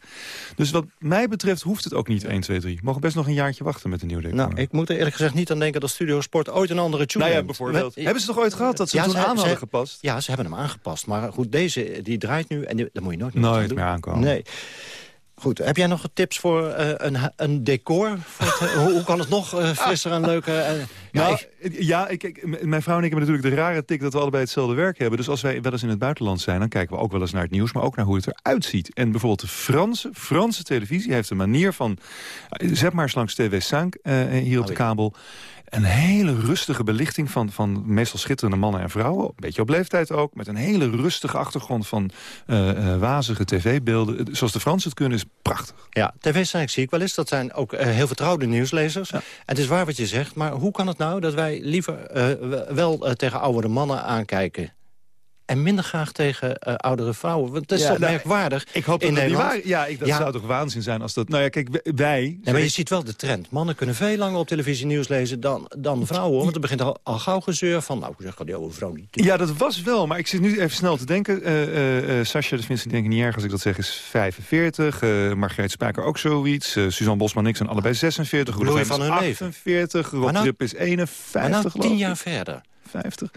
Speaker 17: Dus wat mij betreft hoeft het ook niet 1, 2, 3. We mogen best nog een jaartje wachten met een nieuw decor.
Speaker 14: Nou, ik moet er eerlijk gezegd niet aan denken dat Studio Sport ooit een andere tune
Speaker 17: nou ja, bijvoorbeeld. Met, hebben ze toch ooit gehad dat ze
Speaker 14: ja,
Speaker 17: toen
Speaker 14: ze,
Speaker 17: aan
Speaker 14: ze,
Speaker 17: hadden gepast?
Speaker 14: Ja, ze hebben hem aangepast. Maar goed, deze die draait nu en die, daar moet je nooit meer
Speaker 17: Nooit meer aankomen.
Speaker 14: Nee. Goed, heb jij nog tips voor uh, een, een decor? Voor het, hoe, hoe, kan het nog uh, frisser en leuker? Uh,
Speaker 17: nou, ja, ik, ik, mijn vrouw en ik hebben natuurlijk de rare tik dat we allebei hetzelfde werk hebben. Dus als wij wel eens in het buitenland zijn, dan kijken we ook wel eens naar het nieuws, maar ook naar hoe het eruit ziet. En bijvoorbeeld de Franse, Franse televisie heeft een manier van, zet maar eens langs TV5 hier op de kabel. Een hele rustige belichting van, van meestal schitterende mannen en vrouwen. Een beetje op leeftijd ook. Met een hele rustige achtergrond van uh, uh, wazige tv-beelden. Zoals de Fransen het kunnen, is prachtig.
Speaker 14: Ja, tv-strijk zie ik wel eens. Dat zijn ook uh, heel vertrouwde nieuwslezers. Ja. En het is waar wat je zegt. Maar hoe kan het nou dat wij liever wel tegen oudere mannen aankijken? En minder graag tegen uh, oudere vrouwen. Want dat is ja, toch nou, merkwaardig
Speaker 17: Ik hoop dat
Speaker 14: in
Speaker 17: dat
Speaker 14: Nederland.
Speaker 17: waar Ja, ik, dat ja. zou toch waanzin zijn als dat... Nou ja, kijk, wij...
Speaker 14: Ja, maar je ziet wel de trend. Mannen kunnen veel langer op televisie nieuws lezen dan, dan vrouwen. Want er begint al, al gauw gezeur van... Nou, ik zeg, die oude vrouw niet.
Speaker 17: Ja, dat was wel. Maar ik zit nu even snel te denken. Uh, uh, Sascha, dat vind ik denk ik niet erg als ik dat zeg, is 45. Uh, Margreet Spijker ook zoiets. Suzanne Bosman niks zijn allebei 46.
Speaker 14: Bloei van hun
Speaker 17: 48. Rob
Speaker 14: nou,
Speaker 17: is 51.
Speaker 14: Maar nou tien jaar verder.
Speaker 17: 50.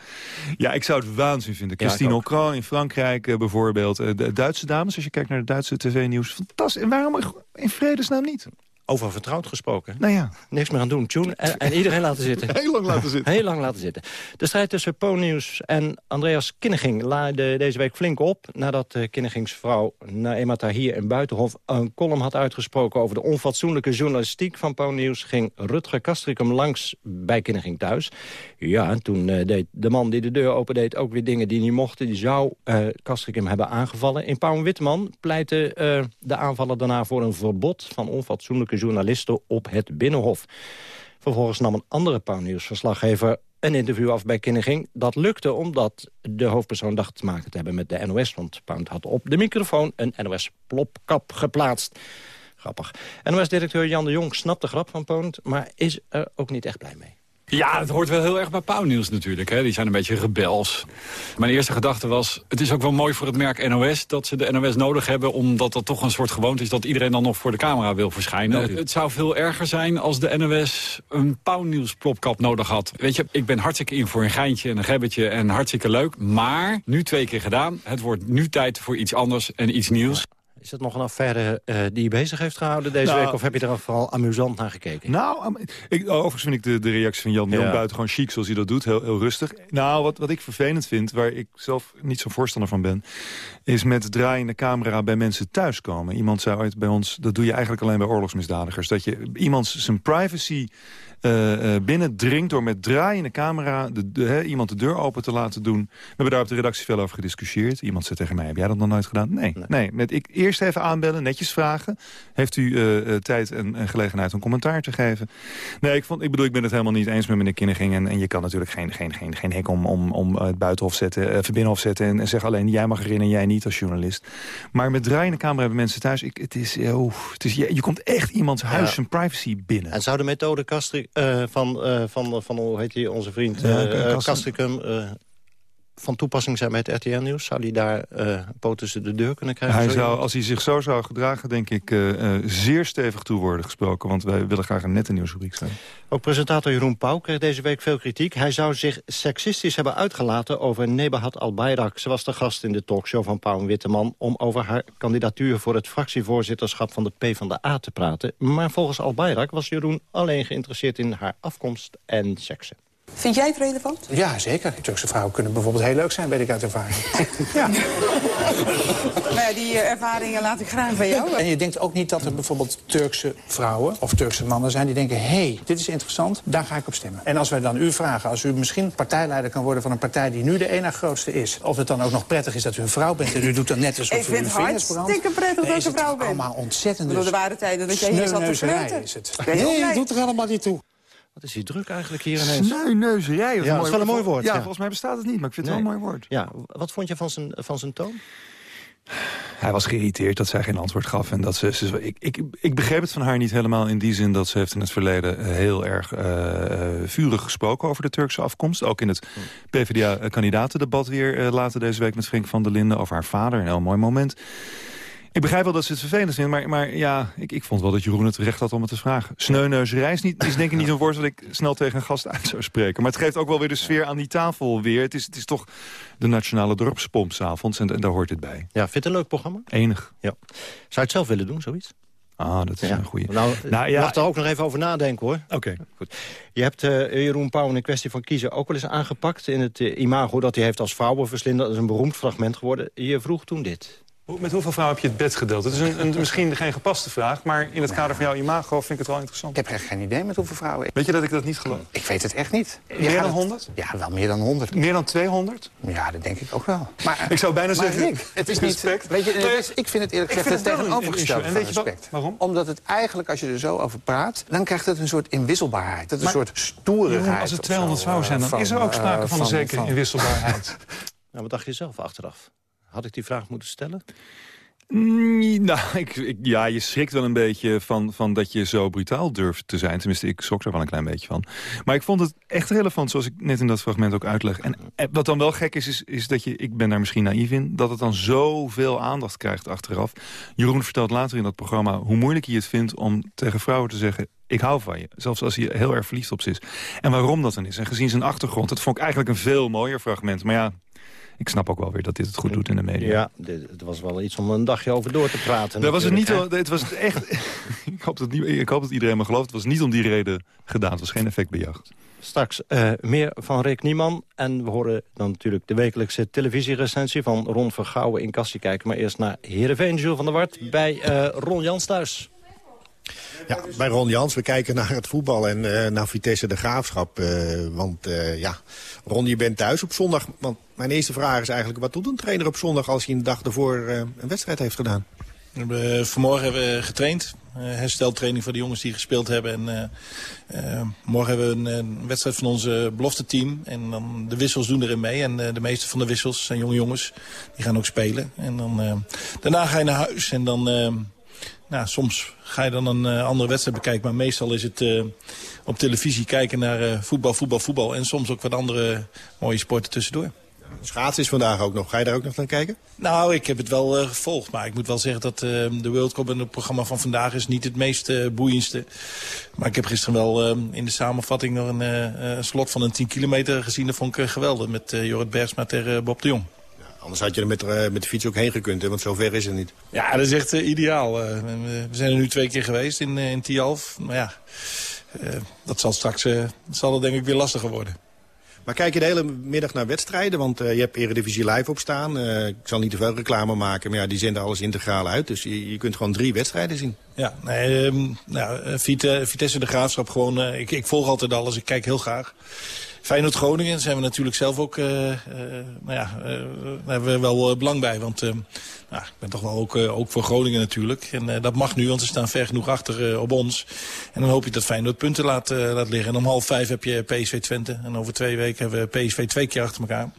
Speaker 17: Ja, ik zou het waanzin vinden. Christine Ocran in Frankrijk uh, bijvoorbeeld. Uh, de Duitse dames, als je kijkt naar de Duitse tv-nieuws. Fantastisch. En waarom in vredesnaam niet?
Speaker 14: Over vertrouwd gesproken.
Speaker 17: Nou ja.
Speaker 14: Niks meer aan doen. Tune en, en iedereen laten zitten.
Speaker 17: Heel lang laten zitten.
Speaker 14: Heel lang laten zitten. De strijd tussen Ponius en Andreas Kinneging laaide deze week flink op... nadat de Kinnegingsvrouw Naema Tahir in Buitenhof een column had uitgesproken... over de onfatsoenlijke journalistiek van Ponius... ging Rutger Kastrikum langs bij Kinneging thuis. Ja, en toen uh, deed de man die de deur opendeed ook weer dingen die niet mochten. Die zou uh, Kastrikum hebben aangevallen. In Pauw Witteman pleitte uh, de aanvaller daarna voor een verbod... van onfatsoenlijke journalisten op het Binnenhof. Vervolgens nam een andere Pauw-nieuwsverslaggever een interview af bij Kinneging. Dat lukte omdat de hoofdpersoon dacht te maken te hebben met de NOS. Want Pound had op de microfoon een NOS-plopkap geplaatst. Grappig. NOS-directeur Jan de Jong snapt de grap van Pound... maar is er ook niet echt blij mee.
Speaker 27: Ja, het hoort wel heel erg bij Pauwnieuws natuurlijk. Hè. Die zijn een beetje rebels. Mijn eerste gedachte was, het is ook wel mooi voor het merk NOS... dat ze de NOS nodig hebben, omdat dat toch een soort gewoonte is... dat iedereen dan nog voor de camera wil verschijnen. Het zou veel erger zijn als de NOS een Pauwnieuws plopkap nodig had. Weet je, ik ben hartstikke in voor een geintje en een gebbetje en hartstikke leuk. Maar, nu twee keer gedaan, het wordt nu tijd voor iets anders en iets nieuws.
Speaker 14: Is dat nog een affaire uh, die je bezig heeft gehouden deze nou, week? Of heb je er vooral amusant naar gekeken?
Speaker 17: Nou, ik, overigens vind ik de, de reactie van Jan ja. Jong buitengewoon chic zoals hij dat doet. Heel, heel rustig. Nou, wat, wat ik vervelend vind, waar ik zelf niet zo'n voorstander van ben... is met draaiende camera bij mensen thuiskomen. Iemand zei ooit bij ons, dat doe je eigenlijk alleen bij oorlogsmisdadigers. Dat je iemand zijn privacy uh, uh, binnendringt door met draaiende camera de, de, he, iemand de deur open te laten doen. We hebben daar op de redactie veel over gediscussieerd. Iemand zei tegen mij, heb jij dat nog nooit gedaan? Nee, nee. nee. Met ik eerst even aanbellen, netjes vragen. Heeft u uh, tijd en, en, gelegenheid om commentaar te geven? Nee, ik, vond, ik bedoel, ik ben het helemaal niet eens met meneer Kinneging. En, en je kan natuurlijk geen, geen, geen, geen hek om, om, om het buitenhof zetten, uh, binnenhof zetten... En, en zeggen alleen, jij mag erin en jij niet als journalist. Maar met draaiende camera hebben mensen thuis... Ik, het is, oh, het is, je, je komt echt iemands huis ja. zijn privacy binnen.
Speaker 14: En zou de methode Castri uh, van, uh, van, van, hoe heet die, onze vriend ja, Castricum... van toepassing zijn bij het RTL-nieuws? Zou hij daar uh, poot tussen de deur kunnen krijgen?
Speaker 17: Hij zou, als hij zich zo zou gedragen, denk ik, uh, uh, zeer stevig toe worden gesproken. Want wij willen graag een nette nieuwsrubriek zijn.
Speaker 14: Ook presentator Jeroen Pauw kreeg deze week veel kritiek. Hij zou zich seksistisch hebben uitgelaten over Nebahat Al-Bayrak. Ze was de gast in de talkshow van Pauw en Witteman... om over haar kandidatuur voor het fractievoorzitterschap van de PvdA te praten. Maar volgens Al-Bayrak was Jeroen alleen geïnteresseerd in haar afkomst en seksen.
Speaker 28: Vind jij het relevant?
Speaker 29: Ja, zeker. Turkse vrouwen kunnen bijvoorbeeld heel leuk zijn, weet ik uit ervaring. ja.
Speaker 28: nou ja, die uh, ervaringen laat ik graag van jou.
Speaker 29: En je denkt ook niet dat er bijvoorbeeld Turkse vrouwen of Turkse mannen zijn... die denken, hé, hey, dit is interessant, daar ga ik op stemmen. En als wij dan u vragen, als u misschien partijleider kan worden... van een partij die nu de ene grootste is... of het dan ook nog prettig is dat u een vrouw bent... en u doet dan net alsof
Speaker 28: ik u uw vingers brandt... Ik vind het prettig dat ik een vrouw ben.
Speaker 29: allemaal ontzettend
Speaker 28: dus. Er waren tijden dat jij hier zat te
Speaker 29: is het. Nee, dat doet er allemaal niet toe.
Speaker 14: Wat is die druk eigenlijk hier ineens?
Speaker 17: Sneuneuzerij.
Speaker 14: Ja, dat is wel een mooi woord.
Speaker 17: Ja, ja, volgens mij bestaat het niet, maar ik vind het wel een mooi woord.
Speaker 14: Ja, wat vond je van zijn, van zijn toon?
Speaker 17: Hij was geïrriteerd dat zij geen antwoord gaf. En dat ze, ze ik, ik, ik begreep het van haar niet helemaal in die zin... dat ze heeft in het verleden heel erg uh, vurig gesproken over de Turkse afkomst. Ook in het PvdA-kandidatendebat weer uh, later deze week met Frank van der Linden... over haar vader, een heel mooi moment. Ik begrijp wel dat ze het vervelend vinden, maar, maar ja, ik, ik vond wel dat Jeroen het recht had om het te vragen. Sneuneuzerij is, niet, is denk ik niet een woord dat ik snel tegen een gast uit zou spreken. Maar het geeft ook wel weer de sfeer aan die tafel weer. Het is, het is toch de Nationale Dorpspompsavonds en, en daar hoort het bij.
Speaker 14: Ja, vind je het een leuk programma?
Speaker 17: Enig.
Speaker 14: Ja. Zou je het zelf willen doen, zoiets?
Speaker 17: Ah, dat is ja. een goede.
Speaker 14: Nou, nou ja. mag er ook nog even over nadenken, hoor.
Speaker 17: Oké. Okay.
Speaker 14: Goed. Je hebt uh, Jeroen Pauw in een kwestie van kiezen ook wel eens aangepakt... in het uh, imago dat hij heeft als vrouwenverslinder. Dat is een beroemd fragment geworden. Je vroeg toen dit.
Speaker 17: Met hoeveel vrouwen heb je het bed gedeeld? Het is een, een, misschien geen gepaste vraag, maar in het kader van jouw imago vind ik het wel interessant.
Speaker 29: Ik heb echt geen idee met hoeveel vrouwen.
Speaker 17: Weet je dat ik dat niet geloof?
Speaker 29: Ik weet het echt niet.
Speaker 17: Meer dan 100?
Speaker 29: Het... Ja, wel meer dan 100.
Speaker 17: Meer dan 200?
Speaker 29: Ja, dat denk ik ook wel.
Speaker 17: Maar, ik zou bijna zeggen,
Speaker 29: Rick, het is niet... Weet je, het is, ik vind het eerlijk gezegd het tegenovergestelde en weet je respect.
Speaker 17: Waarom?
Speaker 29: Omdat het eigenlijk, als je er zo over praat... dan krijgt het een soort inwisselbaarheid. Dat is een soort stoerigheid.
Speaker 17: Als er 200 vrouwen zijn, dan is er ook sprake van een zekere inwisselbaarheid.
Speaker 14: Nou, wat dacht je zelf achteraf? Had ik die vraag moeten stellen?
Speaker 17: Mm, nou, ik, ja, je schrikt wel een beetje van, van dat je zo brutaal durft te zijn. Tenminste, ik schrok er wel een klein beetje van. Maar ik vond het echt relevant, zoals ik net in dat fragment ook uitleg. En wat dan wel gek is, is, is dat je, ik ben daar misschien naïef in... dat het dan zoveel aandacht krijgt achteraf. Jeroen vertelt later in dat programma hoe moeilijk hij het vindt... om tegen vrouwen te zeggen, ik hou van je. Zelfs als hij heel erg verliefd op ze is. En waarom dat dan is. En gezien zijn achtergrond, dat vond ik eigenlijk een veel mooier fragment. Maar ja, ik snap ook wel weer dat dit het goed doet in de media.
Speaker 14: Ja, dit, het was wel iets om een dagje over door te praten.
Speaker 17: Dat was het niet. Het was echt. ik, hoop dat niet ik hoop dat iedereen me gelooft. Het was niet om die reden gedaan. Het was geen effectbejacht.
Speaker 14: Straks eh, meer van Rick Nieman. En we horen dan natuurlijk de wekelijkse televisierecensie van Ron Vergouwen in Kassie kijken. Maar eerst naar Heerenveen, Jules van der Wart, bij eh, Ron Jans thuis.
Speaker 16: Ja, bij Ron Jans, we kijken naar het voetbal en eh, naar Vitesse de Graafschap. eh, want eh, ja, Ron, je bent thuis op zondag. Want mijn eerste vraag is eigenlijk, wat doet een trainer op zondag... als hij een dag ervoor een wedstrijd heeft gedaan?
Speaker 30: We vanmorgen hebben we getraind. Hersteltraining voor de jongens die gespeeld hebben. En, morgen hebben we een, een wedstrijd van onze belofte team. En dan de wissels doen erin mee. En de meeste van de wissels zijn jonge jongens. Die gaan ook spelen. En dan, daarna ga je naar huis. En dan, nou, soms ga je dan een eh, andere wedstrijd bekijken. Maar meestal is het eh, op televisie kijken naar eh, voetbal, voetbal, voetbal. En soms ook wat andere mooie sporten tussendoor.
Speaker 16: Schaatsen is vandaag ook nog. Ga je daar ook nog naar kijken?
Speaker 30: Nou, ik heb het wel gevolgd. Maar ik moet wel zeggen dat de World Cup en het programma van vandaag is niet het meest boeiendste. Maar ik heb gisteren wel in de samenvatting nog een slot van een 10 kilometer gezien. Dat vond ik geweldig met Jorrit Bergsma tegen Bob de Jong.
Speaker 16: Anders had je er met, eh, met de fiets ook heen gekund, hè, want zover is het niet.
Speaker 30: Ja, dat is echt eh, ideaal. Eh, we zijn er nu twee keer geweest in, in Tialf. Maar ja, dat zal straks zal het denk ik weer lastiger worden.
Speaker 16: Maar kijk je de hele middag naar wedstrijden? Want je hebt Eredivisie Live op staan. Ik zal niet te veel reclame maken, maar ja, die zenden alles integraal uit. Dus je, je kunt gewoon drie wedstrijden zien.
Speaker 30: Ja, nee, ehm, nou, Vite- Vitesse de Graafschap gewoon... ik, ik volg altijd alles, ik kijk heel graag. Feyenoord-Groningen zijn we natuurlijk zelf ook... eh, eh, nou ja, eh, daar hebben we wel belang bij. Want nou, ik ben toch wel ook, ook voor Groningen natuurlijk. En dat mag nu, want ze staan ver genoeg achter op ons. En dan hoop je dat Feyenoord punten laat, laat liggen. En om half vijf heb je PSV Twente. En over twee weken hebben we PSV twee keer achter elkaar.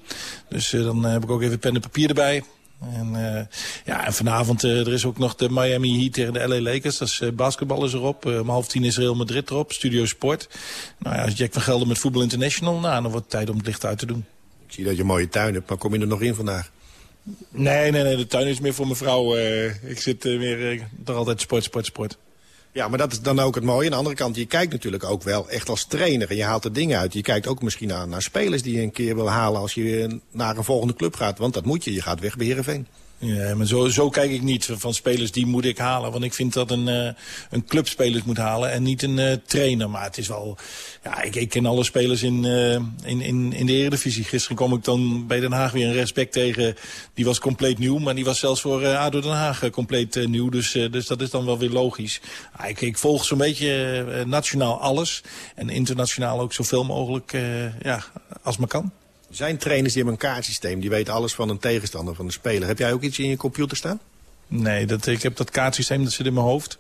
Speaker 30: Dus dan heb ik ook even pen en papier erbij. En, eh, ja, en vanavond uh, er is ook nog de Miami Heat tegen de LA Lakers. Dat is, uh, basketbal is erop. Om half tien is Real Madrid erop. Studio Sport. Nou ja, als Jack van Gelder met Voetbal International. Nou, dan wordt het tijd om het licht uit te doen.
Speaker 16: Ik zie dat je een mooie tuin hebt, maar kom je er nog in vandaag?
Speaker 30: Nee, nee, nee. De tuin is meer voor mijn vrouw. Ik zit meer uh, toch altijd sport, sport, sport.
Speaker 16: Ja, maar dat is dan ook het mooie. Aan de andere kant, je kijkt natuurlijk ook wel echt als trainer. En je haalt er dingen uit. Je kijkt ook misschien naar, naar spelers die je een keer wil halen... als je naar een volgende club gaat. Want dat moet je. Je gaat weg bij.
Speaker 30: Ja, maar zo, zo kijk ik niet. Van spelers die moet ik halen. Want ik vind dat een, uh, een club spelers moet halen en niet een uh, trainer. Maar het is wel... Ja, ik, ik ken alle spelers in, uh, in, in, in de Eredivisie. Gisteren kwam ik dan bij Den Haag weer een respect tegen. Die was compleet nieuw. Maar die was zelfs voor ADO Den Haag compleet nieuw. Dus, dus dat is dan wel weer logisch. Ah, ik, ik volg zo'n beetje nationaal alles. En internationaal ook zoveel mogelijk ja, als maar kan.
Speaker 16: Zijn trainers die hebben een kaartsysteem. Die weten alles van een tegenstander, van de speler. Heb jij ook iets in je computer staan?
Speaker 30: Nee, dat, ik heb dat kaartsysteem, dat zit in mijn hoofd.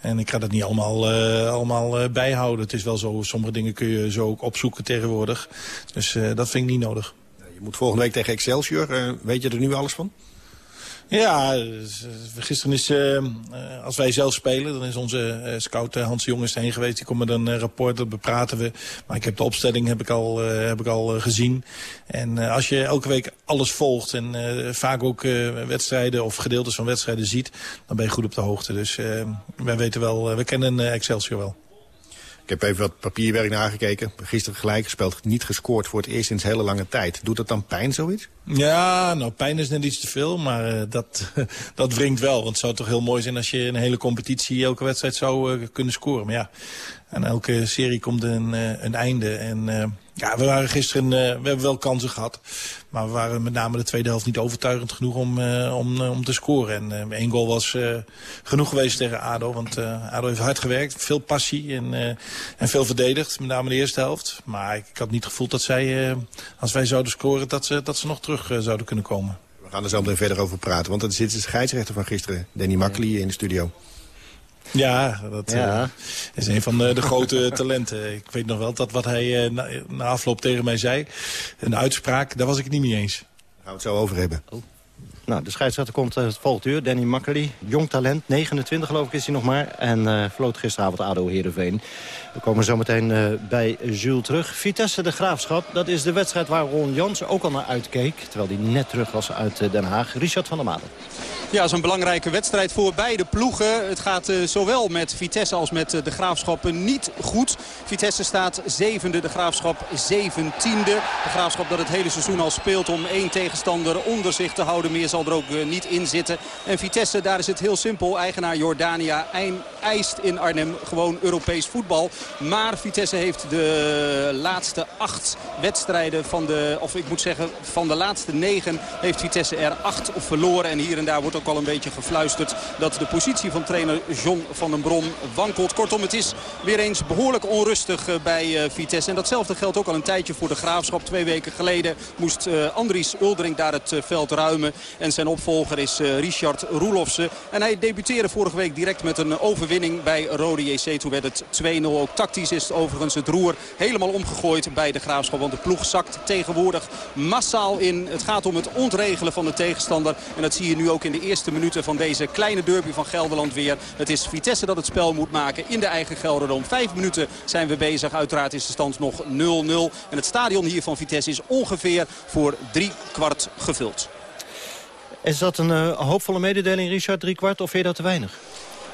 Speaker 30: En ik ga dat niet allemaal, uh, allemaal uh, bijhouden. Het is wel zo, sommige dingen kun je zo ook opzoeken tegenwoordig. Dus uh, dat vind ik niet nodig.
Speaker 16: Je moet volgende week tegen Excelsior. weet je er nu alles van?
Speaker 30: Ja, gisteren is, uh, als wij zelf spelen, dan is onze scout Hans Jongens heen geweest. Die komt met een rapport, dat bepraten we. Maar ik heb de opstelling heb ik al, heb ik al gezien. En als je elke week alles volgt en vaak ook wedstrijden of gedeeltes van wedstrijden ziet, dan ben je goed op de hoogte. Dus wij weten wel, we kennen Excelsior wel.
Speaker 16: Ik heb even wat papierwerk nagekeken. Gisteren gelijk gespeeld, niet gescoord voor het eerst sinds hele lange tijd. Doet dat dan pijn, zoiets?
Speaker 30: Ja, nou, pijn is net iets te veel, maar uh, dat, dat wringt wel. Want het zou toch heel mooi zijn als je een hele competitie elke wedstrijd zou uh, kunnen scoren. Maar ja, aan elke serie komt een, uh, een einde. En ja, we waren gisteren, we hebben wel kansen gehad. Maar we waren met name de tweede helft niet overtuigend genoeg om, om, om te scoren. En één goal was genoeg geweest tegen ADO. Want ADO heeft hard gewerkt, veel passie en, en veel verdedigd. Met name de eerste helft. Maar ik, ik had niet gevoeld dat zij, als wij zouden scoren, dat ze, dat ze nog terug zouden kunnen komen.
Speaker 16: We gaan er zo meteen verder over praten. Want er zit de scheidsrechter van gisteren, Danny Makkely, in de studio.
Speaker 30: Ja, dat ja. Uh, is een van de, de grote talenten. Ik weet nog wel dat wat hij uh, na, na, afloop tegen mij zei, een uitspraak, daar was ik het niet mee eens. Daar
Speaker 16: gaan we het zo over hebben.
Speaker 14: Oh. Nou, de scheidsrechter komt uh, het volgende uur. Danny Makkely, jong talent, 29 geloof ik is hij nog maar. En uh, vloot gisteravond ADO Heerenveen. We komen zo meteen uh, bij Jules terug. Vitesse de Graafschap, dat is de wedstrijd waar Ron Jans ook al naar uitkeek. Terwijl hij net terug was uit Den Haag. Richard van der Maden.
Speaker 31: Ja, het is een belangrijke wedstrijd voor beide ploegen. Het gaat uh, zowel met Vitesse als met uh, de Graafschap niet goed. Vitesse staat zevende, de Graafschap zeventiende. De Graafschap dat het hele seizoen al speelt om één tegenstander onder zich te houden. Meer zal er ook niet in zitten. En Vitesse, daar is het heel simpel. Eigenaar Jordania eist in Arnhem gewoon Europees voetbal. Maar Vitesse heeft de laatste acht wedstrijden van de... of ik moet zeggen, van de laatste negen heeft Vitesse er acht verloren. En hier en daar wordt ook al een beetje gefluisterd dat de positie van trainer John van den Bron wankelt. Kortom, het is weer eens behoorlijk onrustig bij Vitesse. En datzelfde geldt ook al een tijdje voor de Graafschap. Twee weken geleden moest Andries Uldering daar het veld ruimen. En zijn opvolger is Richard Roelofsen. En hij debuteerde vorige week direct met een overwinning bij Rode JC. Toen werd het 2-0. Ook tactisch is overigens het roer helemaal omgegooid bij de Graafschap. Want de ploeg zakt tegenwoordig massaal in. Het gaat om het ontregelen van de tegenstander. En dat zie je nu ook in de eerste minuten van deze kleine derby van Gelderland weer. Het is Vitesse dat het spel moet maken in de eigen Gelderdom. Vijf minuten zijn we bezig. Uiteraard is de stand nog 0-0. En het stadion hier van Vitesse is ongeveer voor drie kwart gevuld.
Speaker 14: Is dat een uh, hoopvolle mededeling, Richard, drie kwart, of vind je dat te weinig?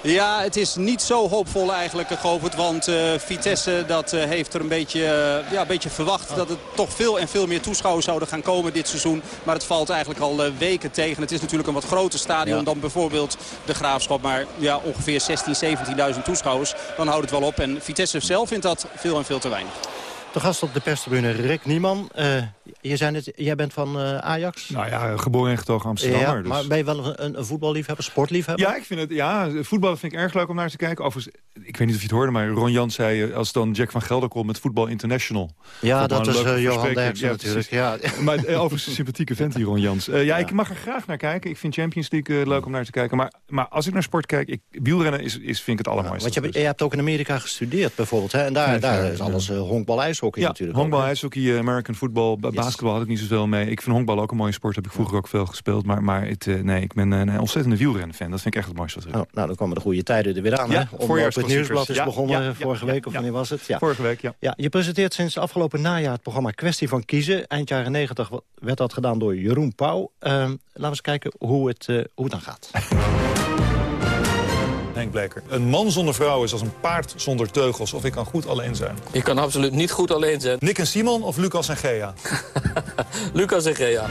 Speaker 31: Ja, het is niet zo hoopvol eigenlijk, Govert. Want uh, Vitesse dat, uh, heeft er een beetje, uh, ja, een beetje verwacht dat het toch veel en veel meer toeschouwers zouden gaan komen dit seizoen. Maar het valt eigenlijk al weken tegen. Het is natuurlijk een wat groter stadion ja. dan bijvoorbeeld de Graafschap. Maar ja, ongeveer 16.000, 17.000 toeschouwers. Dan houdt het wel op. En Vitesse zelf vindt dat veel en veel te weinig.
Speaker 14: De gast op de perstribune, Rick Nieman. Uh, je zei net, jij bent van uh, Ajax?
Speaker 17: Nou ja, geboren en getogen Amsterdammer.
Speaker 14: Ja,
Speaker 17: dus.
Speaker 14: Maar ben je wel een, een voetballiefhebber, sportliefhebber?
Speaker 17: Ja, ik vind het, ja, voetbal vind ik erg leuk om naar te kijken. Overigens, ik weet niet of je het hoorde, maar Ron Jans zei... als dan Jack van Gelder komt met Voetbal International.
Speaker 14: Ja, dat uh, Johan Derksen ja, natuurlijk. Ja.
Speaker 17: Maar overigens een sympathieke vent, die Ron Jans. ja, ja, ik mag er graag naar kijken. Ik vind Champions League leuk om naar te kijken. Maar, maar als ik naar sport kijk, ik, wielrennen is, is, vind ik het allermooiste.
Speaker 14: want je, hebt, je hebt ook in Amerika gestudeerd bijvoorbeeld. Hè? En daar, daar is alles honkbal, ijshockey natuurlijk.
Speaker 17: Honkbal, ijshockey, American football, yes. basketbal had ik niet zoveel mee. Ik vind honkbal ook een mooie sport. Heb ik vroeger ook veel gespeeld. Maar, maar het, uh, nee, ik ben een ontzettende wielrennen-fan. Dat vind ik echt het mooiste wat er
Speaker 14: oh, Nou, dan komen de goede tijden er weer aan.
Speaker 17: Ja,
Speaker 14: hè? Om het nieuwsblad is ja, begonnen ja, vorige week. Of wanneer was het? Ja.
Speaker 17: Vorige week, ja.
Speaker 14: ja. Je presenteert sinds afgelopen najaar het programma Kwestie van Kiezen. Eind jaren negentig werd dat gedaan door Jeroen Pauw. Uh, laten we eens kijken hoe het, uh, hoe het dan gaat.
Speaker 17: Henk Bleker. Een man zonder vrouw is als een paard zonder teugels. Of ik kan goed alleen zijn.
Speaker 32: Je kan absoluut niet goed alleen zijn.
Speaker 17: Nick en Simon of Lucas en Gea?
Speaker 32: Lucas en Gea.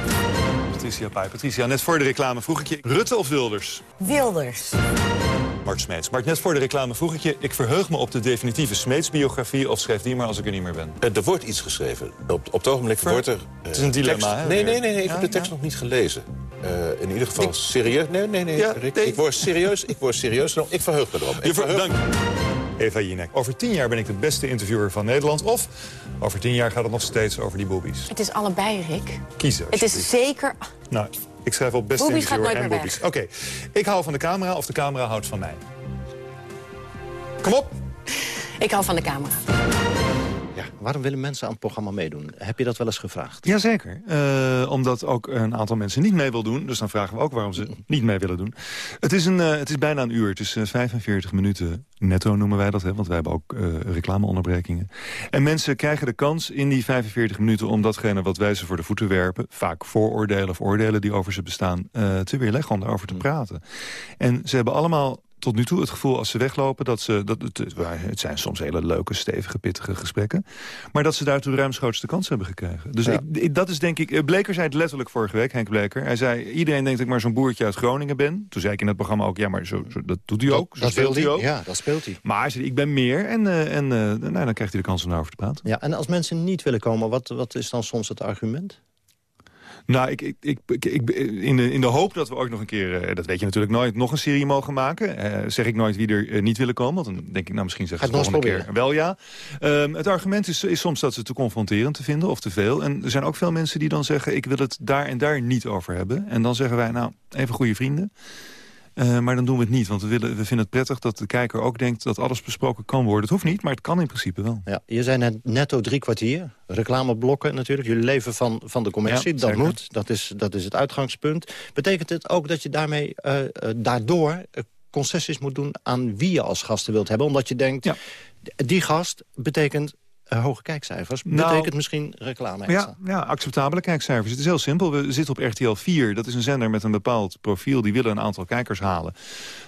Speaker 17: Patricia Pij. Patricia, net voor de reclame vroeg ik je... Rutte of Wilders?
Speaker 33: Wilders.
Speaker 17: Mart Smeets. Maar net voor de reclame vroeg ik je... ik verheug me op de definitieve Smeets-biografie... of schrijf die maar als ik er niet meer ben.
Speaker 34: Er wordt iets geschreven. Op, op het ogenblik
Speaker 17: Ver...
Speaker 34: wordt er... Uh,
Speaker 17: het is een dilemma,
Speaker 34: tekst...
Speaker 17: hè?
Speaker 34: Nee, nee, nee, nee, ik ja, heb de tekst ja. nog niet gelezen. Uh, in ieder geval ik... serieus. Nee, nee, nee, ja, Rick. Nee. Ik word serieus. Ik word serieus. Ik verheug me erop.
Speaker 17: Je ver... Dank Eva Jinek. Over tien jaar ben ik de beste interviewer van Nederland. Of over tien jaar gaat het nog steeds over die boobies.
Speaker 33: Het is allebei, Rick.
Speaker 17: Kiezen.
Speaker 33: Het is zeker...
Speaker 17: Nou, ik schrijf op beste
Speaker 33: boobies
Speaker 17: interviewer en boobies. Oké, okay. ik hou van de camera of de camera houdt van mij. Kom op.
Speaker 33: Ik hou van de camera.
Speaker 14: Ja, waarom willen mensen aan het programma meedoen? Heb je dat wel eens gevraagd?
Speaker 17: Jazeker. Uh, omdat ook een aantal mensen niet mee wil doen. Dus dan vragen we ook waarom ze niet mee willen doen. Het is, een, uh, het is bijna een uur. Het is uh, 45 minuten netto noemen wij dat. Hè, want wij hebben ook reclameonderbrekingen. En mensen krijgen de kans in die 45 minuten... om datgene wat wij ze voor de voeten werpen... vaak vooroordelen of oordelen die over ze bestaan... te weerleggen om daarover te praten. En ze hebben allemaal tot nu toe het gevoel als ze weglopen... dat ze, dat het, het zijn soms hele leuke, stevige, pittige gesprekken... maar dat ze daartoe ruimschoots de kans hebben gekregen. Dus ja. ik, dat is denk ik... Bleker zei het letterlijk vorige week, Henk Bleker. Hij zei, iedereen denkt dat ik maar zo'n boertje uit Groningen ben. Toen zei ik in het programma ook, ja, maar zo, zo dat doet hij ook.
Speaker 14: Zo dat speelt hij ook. Ja, dat speelt hij.
Speaker 17: Maar hij zei, ik ben meer en, uh, en uh, nou, dan krijgt hij de kans om daarover te praten.
Speaker 14: Ja, en als mensen niet willen komen, wat, wat is dan soms het argument?
Speaker 17: Nou, ik, ik, ik, ik, in, de, in de hoop dat we ook nog een keer, uh, dat weet je natuurlijk nooit, nog een serie mogen maken. Uh, zeg ik nooit wie er uh, niet willen komen. Want dan denk ik, nou misschien zeggen ze de volgende keer wel ja. Um, het argument is, is soms dat ze te confronterend te vinden of te veel. En er zijn ook veel mensen die dan zeggen, ik wil het daar en daar niet over hebben. En dan zeggen wij, nou, even goede vrienden. Uh, maar dan doen we het niet, want we, willen, we vinden het prettig dat de kijker ook denkt dat alles besproken kan worden. Het hoeft niet, maar het kan in principe wel.
Speaker 14: Ja, je zijn net netto drie kwartier, reclameblokken natuurlijk. Jullie leven van, van de commercie, ja, dat zeker. moet, dat is, dat is het uitgangspunt. Betekent het ook dat je daarmee, uh, uh, daardoor concessies moet doen aan wie je als gasten wilt hebben? Omdat je denkt, ja. die gast betekent eh, hoge kijkcijfers.
Speaker 17: Nou,
Speaker 14: Betekent misschien reclame extra.
Speaker 17: Ja, ja, acceptabele kijkcijfers. Het is heel simpel. We zitten op RTL 4. Dat is een zender met een bepaald profiel. Die willen een aantal kijkers halen.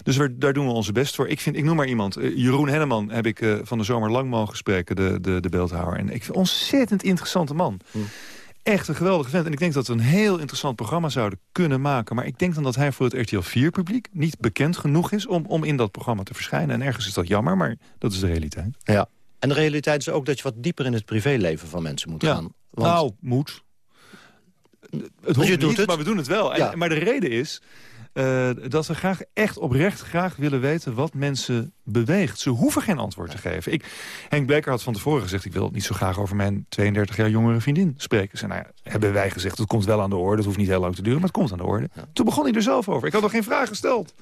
Speaker 17: Dus we, daar doen we onze best voor. Ik, vind, ik noem maar iemand. Eh, Jeroen Henneman heb ik eh, van de zomer lang mogen spreken. De, de, de beeldhouwer. En ik vind een ontzettend interessante man.
Speaker 14: Hm.
Speaker 17: Echt een geweldige vent. En ik denk dat we een heel interessant programma zouden kunnen maken. Maar ik denk dan dat hij voor het RTL 4-publiek niet bekend genoeg is... Om, om in dat programma te verschijnen. En ergens is dat jammer, maar dat is de realiteit.
Speaker 14: Ja. En de realiteit is ook dat je wat dieper in het privéleven van mensen moet gaan. Want...
Speaker 17: Nou, moet. Het hoeft
Speaker 14: je doet
Speaker 17: niet,
Speaker 14: het.
Speaker 17: maar we doen het wel. En-
Speaker 14: Ja.
Speaker 17: maar de reden is eh, dat we graag echt oprecht graag willen weten wat mensen beweegt. Ze hoeven geen antwoord te geven. Ik, Henk Bleker had van tevoren gezegd... ik wil niet zo graag over mijn 32 jaar jongere vriendin spreken. Ze, nou ja, hebben wij gezegd, het komt wel aan de orde. Het hoeft niet heel lang te duren, maar het komt aan de orde. Toen begon hij er zelf over. Ik had nog geen vraag gesteld.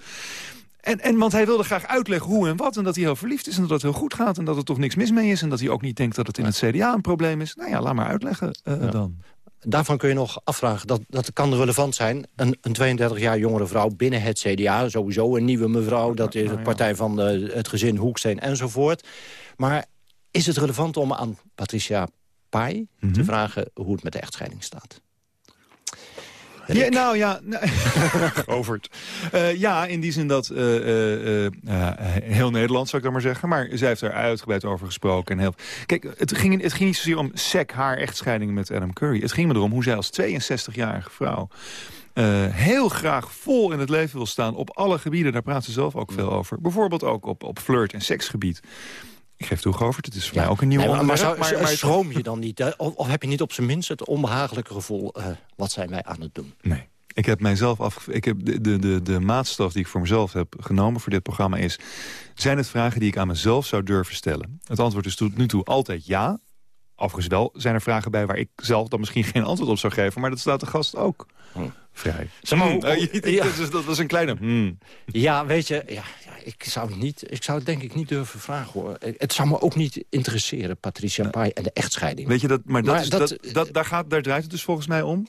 Speaker 17: En, en, want hij wilde graag uitleggen hoe en wat. En dat hij heel verliefd is en dat het heel goed gaat. En dat er toch niks mis mee is. En dat hij ook niet denkt dat het in het CDA een probleem is. Nou ja, laat maar uitleggen eh, dan.
Speaker 14: Daarvan kun je nog afvragen, dat, dat kan relevant zijn. Een, een 32 jaar jongere vrouw binnen het CDA. Sowieso een nieuwe mevrouw. Dat is de partij van de, het gezin Hoeksteen enzovoort. Maar is het relevant om aan Patricia Pai
Speaker 17: Mhm.
Speaker 14: te vragen... hoe het met de echtscheiding staat?
Speaker 17: Ja, nou ja, nou, Govert. Eh, ja, in die zin dat eh, eh, heel Nederland, zou ik dan maar zeggen. Maar zij heeft er uitgebreid over gesproken. En heel... Kijk, het ging, het ging niet zozeer om sec haar echtscheiding met Adam Curry. Het ging me erom hoe zij als 62-jarige vrouw... heel graag vol in het leven wil staan op alle gebieden. Daar praat ze zelf ook veel over. Bijvoorbeeld ook op, op flirt- en seksgebied. Ik geef toe, Govert, het is voor mij ook een nieuw
Speaker 14: Nee, maar, maar,
Speaker 17: onderwerp.
Speaker 14: zou- schroom je dan niet? hè? Of, of heb je niet op zijn minst het onbehagelijke gevoel... eh, wat zijn wij aan het doen?
Speaker 17: Nee. Ik heb mijzelf af. Ik heb de, de, de, de maatstaf die ik voor mezelf heb genomen voor dit programma is. Zijn het vragen die ik aan mezelf zou durven stellen? Het antwoord is tot nu toe altijd ja. Overigens wel zijn er vragen bij waar ik zelf dan misschien geen antwoord op zou geven. Maar dat staat de gast ook vrij. Eh,
Speaker 14: ja.
Speaker 17: dat, was een kleine... hmm.
Speaker 14: Ja, weet je, ja, ja, ik, zou het niet, ik zou het denk ik niet durven vragen. hoor. Het zou me ook niet interesseren, Patricia Pai en de echtscheiding.
Speaker 17: Weet je, dat, maar, dat
Speaker 14: Maar
Speaker 17: is,
Speaker 14: dat-
Speaker 17: dat, dat, daar, gaat, daar draait het dus volgens mij om.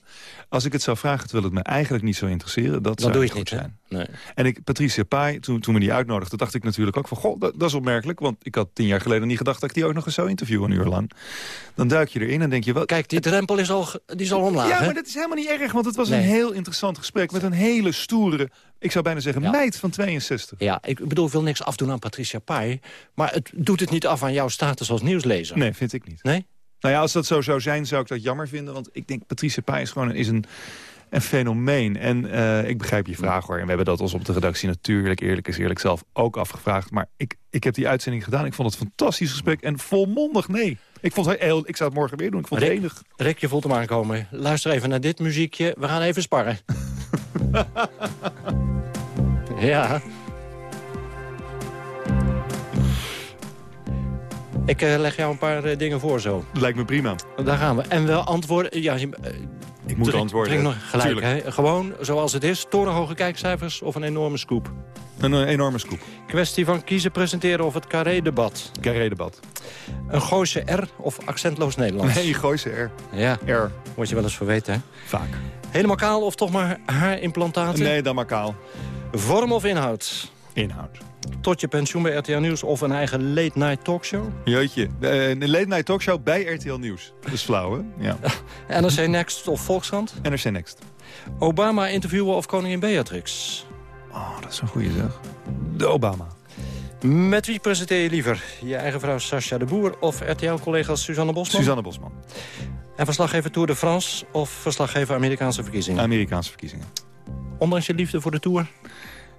Speaker 17: Als ik het zou vragen terwijl het me eigenlijk niet zou interesseren... dat zou
Speaker 14: doe je
Speaker 17: niet
Speaker 14: het
Speaker 17: goed
Speaker 14: niet, hè? Nee.
Speaker 17: En ik, Patricia Pai, toen, toen we die uitnodigden... dacht ik natuurlijk ook van, goh, dat, dat is opmerkelijk. Want ik had tien jaar geleden niet gedacht dat ik die ook nog eens zou interviewen... een uur lang. Dan duik je erin en denk je... Wel,
Speaker 14: Kijk, die drempel is al, die is al omlaag,
Speaker 17: Ja,
Speaker 14: hè?
Speaker 17: maar dat is helemaal niet erg, want het was
Speaker 14: Nee.
Speaker 17: een heel interessant gesprek... met een hele stoere, ik zou bijna zeggen, meid van 62.
Speaker 14: Ja, ik bedoel, ik wil niks afdoen aan Patricia Pai... maar het doet het niet af aan jouw status als nieuwslezer.
Speaker 17: Nee, vind ik niet.
Speaker 14: Nee?
Speaker 17: Nou ja, als dat zo zou zijn, zou ik dat jammer vinden. Want ik denk, Patricia Pai is gewoon een, is een, een fenomeen. En eh, ik begrijp je vraag hoor. En we hebben dat ons op de redactie natuurlijk, eerlijk is eerlijk, zelf ook afgevraagd. Maar ik, ik heb die uitzending gedaan. Ik vond het een fantastisch gesprek. En volmondig nee. Ik, vond het heel, ik zou het morgen weer doen. Ik vond het
Speaker 14: Rick,
Speaker 17: enig.
Speaker 14: Rick, je voelt hem aankomen. Luister even naar dit muziekje. We gaan even sparren. ja. Ik eh, leg jou een paar eh, dingen voor zo.
Speaker 17: Lijkt me prima.
Speaker 14: Daar gaan we. En wel antwoorden. Ja, je,
Speaker 17: Ik moet antwoorden.
Speaker 14: nog gelijk, hè? Gewoon zoals het is. Torenhoge kijkcijfers of een enorme scoop.
Speaker 17: Een, eh, enorme scoop.
Speaker 14: Kwestie van kiezen, presenteren of het carré-debat.
Speaker 17: Carré-debat.
Speaker 14: Een Gooise R of accentloos Nederlands?
Speaker 17: Nee, Gooise R.
Speaker 14: Ja,
Speaker 17: R.
Speaker 14: word je wel eens verweten, hè?
Speaker 17: Vaak.
Speaker 14: Helemaal kaal of toch maar haarimplantaten?
Speaker 17: Nee, dan maar kaal.
Speaker 14: Vorm of inhoud?
Speaker 17: Inhoud.
Speaker 14: Tot je pensioen bij RTL Nieuws of een eigen late-night talkshow?
Speaker 17: Jeetje. De, een late night talkshow bij RTL Nieuws. Dat is flauw, hè? Ja.
Speaker 14: NRC Next of Volkskrant?
Speaker 17: NRC Next.
Speaker 14: Obama interviewen of koningin Beatrix?
Speaker 17: Oh, dat is een goede zeg. De Obama.
Speaker 14: Met wie presenteer je liever? Je eigen vrouw Sascha de Boer of RTL-collega Suzanne Bosman?
Speaker 17: Suzanne Bosman.
Speaker 14: En verslaggever Tour de France of verslaggever Amerikaanse verkiezingen?
Speaker 17: Amerikaanse verkiezingen.
Speaker 14: Ondanks je liefde voor de Tour?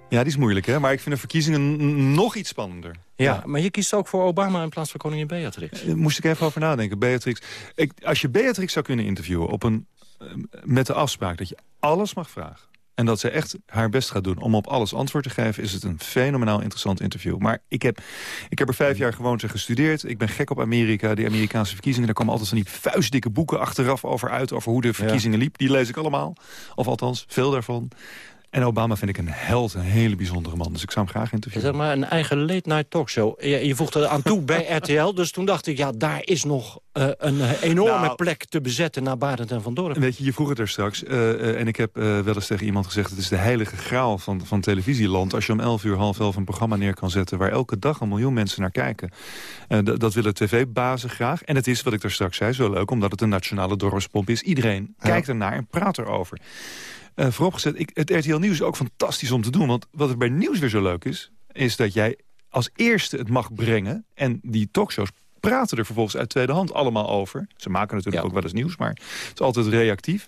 Speaker 17: Ja, die is moeilijk, hè? Maar ik vind de verkiezingen nog iets spannender.
Speaker 14: Ja, maar je kiest ook voor Obama in plaats van koningin Beatrix.
Speaker 17: Daar moest ik even over nadenken. Beatrix. Ik, als je Beatrix zou kunnen interviewen op een, eh, met de afspraak dat je alles mag vragen... en dat ze echt haar best gaat doen om op alles antwoord te geven... is het een fenomenaal interessant interview. Maar ik heb, ik heb er vijf jaar gewoond en gestudeerd. Ik ben gek op Amerika, die Amerikaanse verkiezingen. Daar komen altijd van die vuistdikke boeken achteraf over uit... over hoe de verkiezingen liep. Die lees ik allemaal. Of althans, veel daarvan. En Obama vind ik een held, een hele bijzondere man. Dus ik zou hem graag interviewen.
Speaker 14: Zeg maar een eigen late-night talkshow. Je, je voegde er aan toe bij RTL. Dus toen dacht ik, ja, daar is nog uh, een enorme
Speaker 17: Nou.
Speaker 14: plek te bezetten... naar Barend en Van Dorp.
Speaker 17: Weet je, je vroeg het er straks. eh, eh, en ik heb eh, wel eens tegen iemand gezegd... het is de heilige graal van, van televisieland. Als je om 11 uur, half elf een programma neer kan zetten... waar elke dag een miljoen mensen naar kijken. Eh, dat willen tv-bazen graag. En het is, wat ik daar straks zei, zo leuk... omdat het een nationale dorpspomp is. Iedereen kijkt ernaar en praat erover. Eh vooropgezet, ik, het RTL Nieuws is ook fantastisch om te doen. Want wat er bij Nieuws weer zo leuk is... is dat jij als eerste het mag brengen. En die talkshows praten er vervolgens uit tweede hand allemaal over. Ze maken natuurlijk ook wel eens nieuws, maar het is altijd reactief.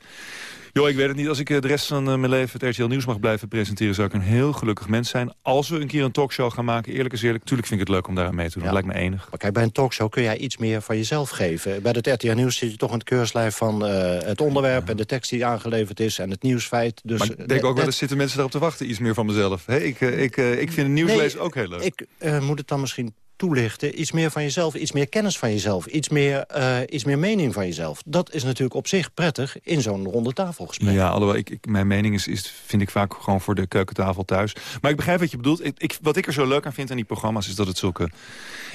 Speaker 17: Joh, ik weet het niet. Als ik eh, de rest van eh, mijn leven het RTL Nieuws mag blijven presenteren... zou ik een heel gelukkig mens zijn. Als we een keer een talkshow gaan maken, eerlijk is eerlijk... tuurlijk vind ik het leuk om daar aan mee te doen. Dat lijkt me enig.
Speaker 14: Maar kijk, bij een talkshow kun jij iets meer van jezelf geven. Bij het RTL Nieuws zit je toch in het keurslijf van eh, het onderwerp... en de tekst die aangeleverd is en het nieuwsfeit. Dus,
Speaker 17: maar ik denk ook wel eens zitten mensen daarop te wachten, iets meer van mezelf. Ik, ik, ik vind een nieuwslezer ook heel leuk.
Speaker 14: Ik moet het dan misschien toelichten. Iets meer van jezelf, iets meer kennis van jezelf. Iets meer, eh, iets meer mening van jezelf. Dat is natuurlijk op zich prettig in zo'n ronde tafelgesprek.
Speaker 17: Ja, alhoewel ik, ik, mijn mening is, is, vind ik vaak gewoon voor de keukentafel thuis. Maar ik begrijp wat je bedoelt. Ik, ik, wat ik er zo leuk aan vind aan die programma's is dat het zulke...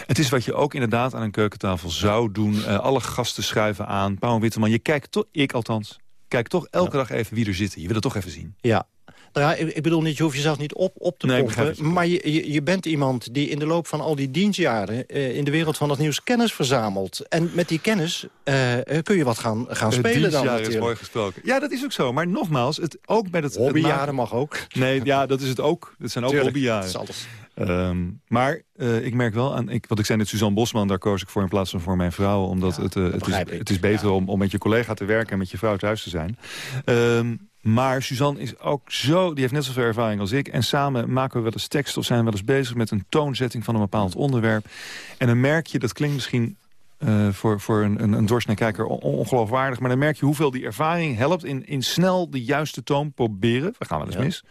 Speaker 17: Het is wat je ook inderdaad aan een keukentafel zou doen. Eh, alle gasten schuiven aan. Pauw en Witteman, je kijkt toch, ik althans, kijk toch elke dag even wie er zitten. Je wil het toch even zien.
Speaker 14: Ja. Nou ja, ik ik bedoel niet, je hoeft jezelf niet op, op te
Speaker 17: Nee,
Speaker 14: pompen. maar je, je, je bent iemand die in de loop van al die dienstjaren... eh, in de wereld van het nieuws kennis verzamelt. En met die kennis eh, eh, kun je wat gaan, gaan spelen dan
Speaker 17: dienstjaar is
Speaker 14: natuurlijk.
Speaker 17: mooi gesproken. Ja, dat is ook zo. Maar nogmaals, het, ook met het...
Speaker 14: Hobbyjaren mag ook.
Speaker 17: Nee, ja, dat is het ook. Het zijn ook
Speaker 14: Tuurlijk,
Speaker 17: hobbyjaren.
Speaker 14: dat is alles.
Speaker 17: Ehm, maar ik merk wel aan, ik, wat ik zei net, Suzanne Bosman, daar koos ik voor in plaats van voor mijn vrouw. Omdat het, het, is, het is beter om, om met je collega te werken en met je vrouw thuis te zijn. Ehm, maar Suzanne is ook zo, die heeft net zoveel ervaring als ik. En samen maken we wel eens tekst of zijn we wel eens bezig met een toonzetting van een bepaald onderwerp. En dan merk je, dat klinkt misschien eh, voor, voor een, een, een doorsnee-kijker on- ongeloofwaardig. Maar dan merk je hoeveel die ervaring helpt in, in snel de juiste toon proberen. We gaan wel eens mis.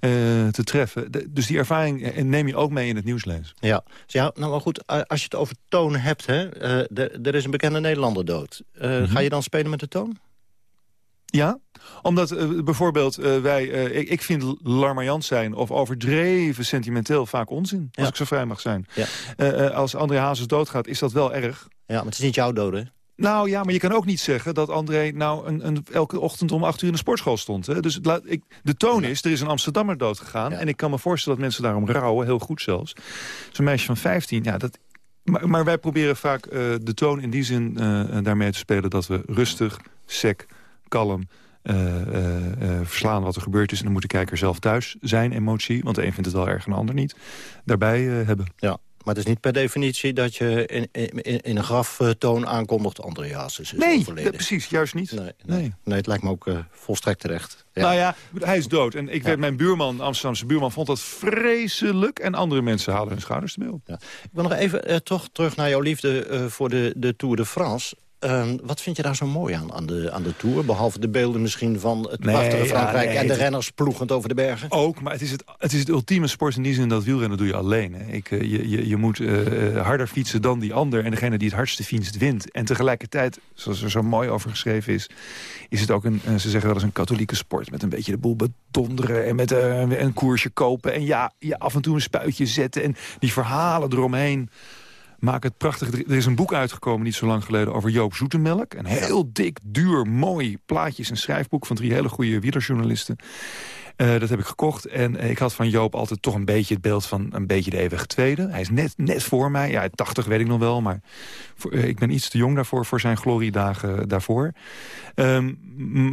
Speaker 17: eh, te treffen. De- dus die ervaring eh, neem je ook mee in het nieuwslezen.
Speaker 14: Ja. Dus ja, nou maar goed, als je het over toon hebt, hè, er is een bekende Nederlander dood.
Speaker 17: Mhm.
Speaker 14: Ga je dan spelen met de toon?
Speaker 17: Ja, omdat eh, bijvoorbeeld eh, wij... eh, ik, ik vind larmoyant zijn of overdreven sentimenteel vaak onzin. Als ik zo vrij mag zijn.
Speaker 14: Ja.
Speaker 17: Als André Hazes doodgaat, is dat wel erg.
Speaker 14: Ja, maar het is niet jouw dood, hè?
Speaker 17: Nou ja, maar je kan ook niet zeggen dat André nou een, een, elke ochtend om acht uur in de sportschool stond. Hè? Dus laat, ik, de toon is, er is een Amsterdammer dood gegaan. En ik kan me voorstellen dat mensen daarom rouwen, heel goed zelfs. Zo'n meisje van 15, ja, dat, maar, maar wij proberen vaak de toon in die zin daarmee te spelen... dat we rustig, sec, kalm eh, eh, eh, verslaan wat er gebeurd is. En dan moet de kijker zelf thuis zijn, emotie. Want de een vindt het wel erg en de ander niet. Daarbij hebben.
Speaker 14: Ja, maar het is niet per definitie dat je in, in, in een graftoon aankondigt... André Hazes is
Speaker 17: Nee,
Speaker 14: overleden.
Speaker 17: dat- precies, juist niet.
Speaker 14: Nee, nee. nee, het lijkt me ook volstrekt terecht. Ja.
Speaker 17: Nou ja, hij is dood. En ik weet, mijn buurman, Amsterdamse buurman, vond dat vreselijk. En andere mensen halen hun schouders ermee op.
Speaker 14: Ik wil nog even toch terug naar jouw liefde voor de, de Tour de France. Ehm, wat vind je daar zo mooi aan, aan de, aan de Tour? Behalve de beelden misschien van het
Speaker 17: Nee,
Speaker 14: prachtige
Speaker 17: ja,
Speaker 14: Frankrijk...
Speaker 17: nee,
Speaker 14: en de
Speaker 17: het-
Speaker 14: renners ploegend over de bergen?
Speaker 17: Ook, maar het is het, het is het ultieme sport in die zin dat wielrennen doe je alleen. Hè. Ik, eh, je, je, je moet eh, harder fietsen dan die ander. En degene die het hardste fietst, wint. En tegelijkertijd, zoals er zo mooi over geschreven is... is het ook een, eh, ze zeggen wel eens een katholieke sport... met een beetje de boel bedonderen en met een koersje kopen. En ja, ja, af en toe een spuitje zetten. En die verhalen eromheen maken het prachtig. Er is een boek uitgekomen niet zo lang geleden over Joop Zoetemelk. Een heel dik, duur, mooi plaatjes en schrijfboek... van drie hele goede wielerjournalisten. Eh, dat heb ik gekocht. En eh, ik had van Joop altijd toch een beetje het beeld van een beetje de eeuwige tweede. Hij is net, net voor mij. Ja, 80 weet ik nog wel. Maar voor, eh, ik ben iets te jong daarvoor, voor zijn gloriedagen daarvoor. Ehm,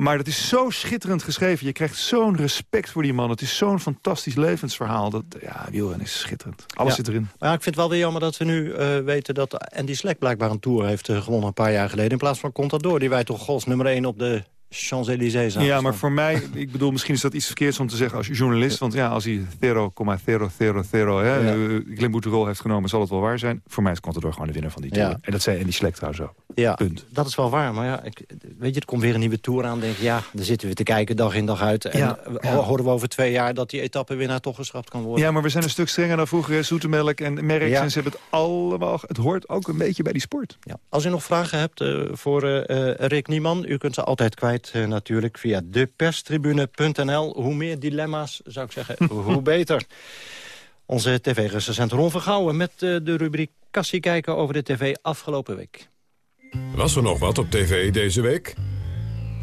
Speaker 17: maar dat is zo schitterend geschreven. Je krijgt zo'n respect voor die man. Het is zo'n fantastisch levensverhaal. Dat, ja, wielrennen is schitterend. Alles
Speaker 14: Ja.
Speaker 17: zit erin.
Speaker 14: Maar ja, ik vind het wel weer jammer dat we nu weten dat Andy Slek blijkbaar een Tour heeft gewonnen een paar jaar geleden. In plaats van Contador, die wij toch gods nummer 1 op de Champs-Élysées
Speaker 17: Ja, maar voor mij, ik bedoel, misschien is dat iets verkeerds om te zeggen als journalist. Want ja, als hij 0,000 hè,
Speaker 14: Ja.
Speaker 17: heeft genomen, zal het wel waar zijn. Voor mij is Contador gewoon de winnaar van die tour.
Speaker 14: Ja.
Speaker 17: En dat zei Andy Slek trouwens ook.
Speaker 14: Ja,
Speaker 17: Punt.
Speaker 14: dat is wel waar. Maar ja, ik, weet je, er komt weer een nieuwe Tour aan. denk ik, ja, daar zitten we te kijken dag in dag uit. En
Speaker 17: Ja,
Speaker 14: eh,
Speaker 17: ja.
Speaker 14: horen we over twee jaar dat die etappenwinnaar toch geschrapt kan worden.
Speaker 17: Ja, maar we zijn een stuk strenger dan vroeger. Zoetemelk en Merckx.
Speaker 14: Ja.
Speaker 17: En ze hebben het allemaal... Het hoort ook een beetje bij die sport.
Speaker 14: Ja. Als u nog vragen hebt eh, voor eh, Rick Nieman, u kunt ze altijd kwijt eh, natuurlijk via deperstribune.nl. Hoe meer dilemma's, zou ik zeggen, hoe beter. Onze tv-recensent Ron Vergouwen met eh, de rubriek Kassie kijken over de tv afgelopen week.
Speaker 35: Was er nog wat op tv deze week?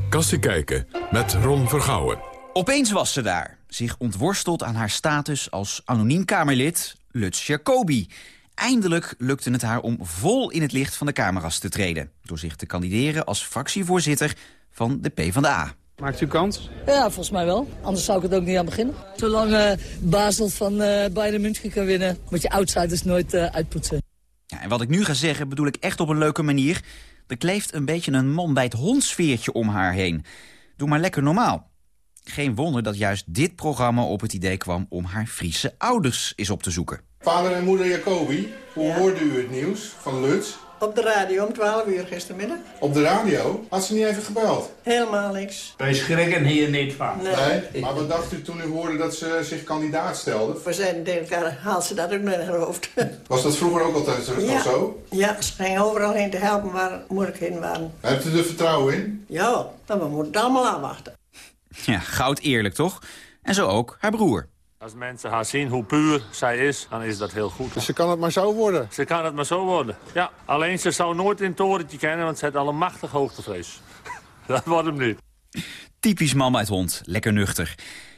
Speaker 35: Kassie kijken met Ron Vergouwen.
Speaker 36: Opeens was ze daar, zich ontworsteld aan haar status als anoniem Kamerlid Lutz Jacobi. Eindelijk lukte het haar om vol in het licht van de camera's te treden... door zich te kandideren als fractievoorzitter van de PvdA.
Speaker 37: Maakt u kans?
Speaker 38: Ja, volgens mij wel. Anders zou ik het ook niet aan beginnen. Zolang uh, Basel van uh, Bayern München kan winnen... moet je outsiders nooit uh, uitpoetsen.
Speaker 36: Ja, en wat ik nu ga zeggen bedoel ik echt op een leuke manier. Er kleeft een beetje een man bij het hondsfeertje om haar heen. Doe maar lekker normaal. Geen wonder dat juist dit programma op het idee kwam om haar Friese ouders eens op te zoeken.
Speaker 39: Vader en moeder Jacobi, hoe ja. hoorde u het nieuws van Lutz?
Speaker 38: Op de radio om 12 uur gistermiddag.
Speaker 39: Op de radio? Had ze niet even gebeld?
Speaker 38: Helemaal niks.
Speaker 40: Wij schrikken hier niet van.
Speaker 39: Nee. nee. Maar wat dacht u toen u hoorde dat ze zich kandidaat stelde?
Speaker 38: We zeiden tegen elkaar, haalt ze dat ook naar haar hoofd.
Speaker 39: Was dat vroeger ook altijd
Speaker 38: ja.
Speaker 39: zo?
Speaker 38: Ja, ze gingen overal heen te helpen waar moeilijkheden waren.
Speaker 39: Hebt u er vertrouwen in?
Speaker 38: Ja, dan we moeten het allemaal aanwachten.
Speaker 36: Ja, goud eerlijk toch? En zo ook haar broer.
Speaker 40: Als mensen haar zien hoe puur zij is, dan is dat heel goed.
Speaker 39: Dus ze kan het maar zo worden?
Speaker 40: Ze kan het maar zo worden, ja. Alleen ze zou nooit in het torentje kennen, want ze heeft al een machtig hoogtevrees. dat wordt hem niet.
Speaker 36: Typisch man uit hond, lekker nuchter.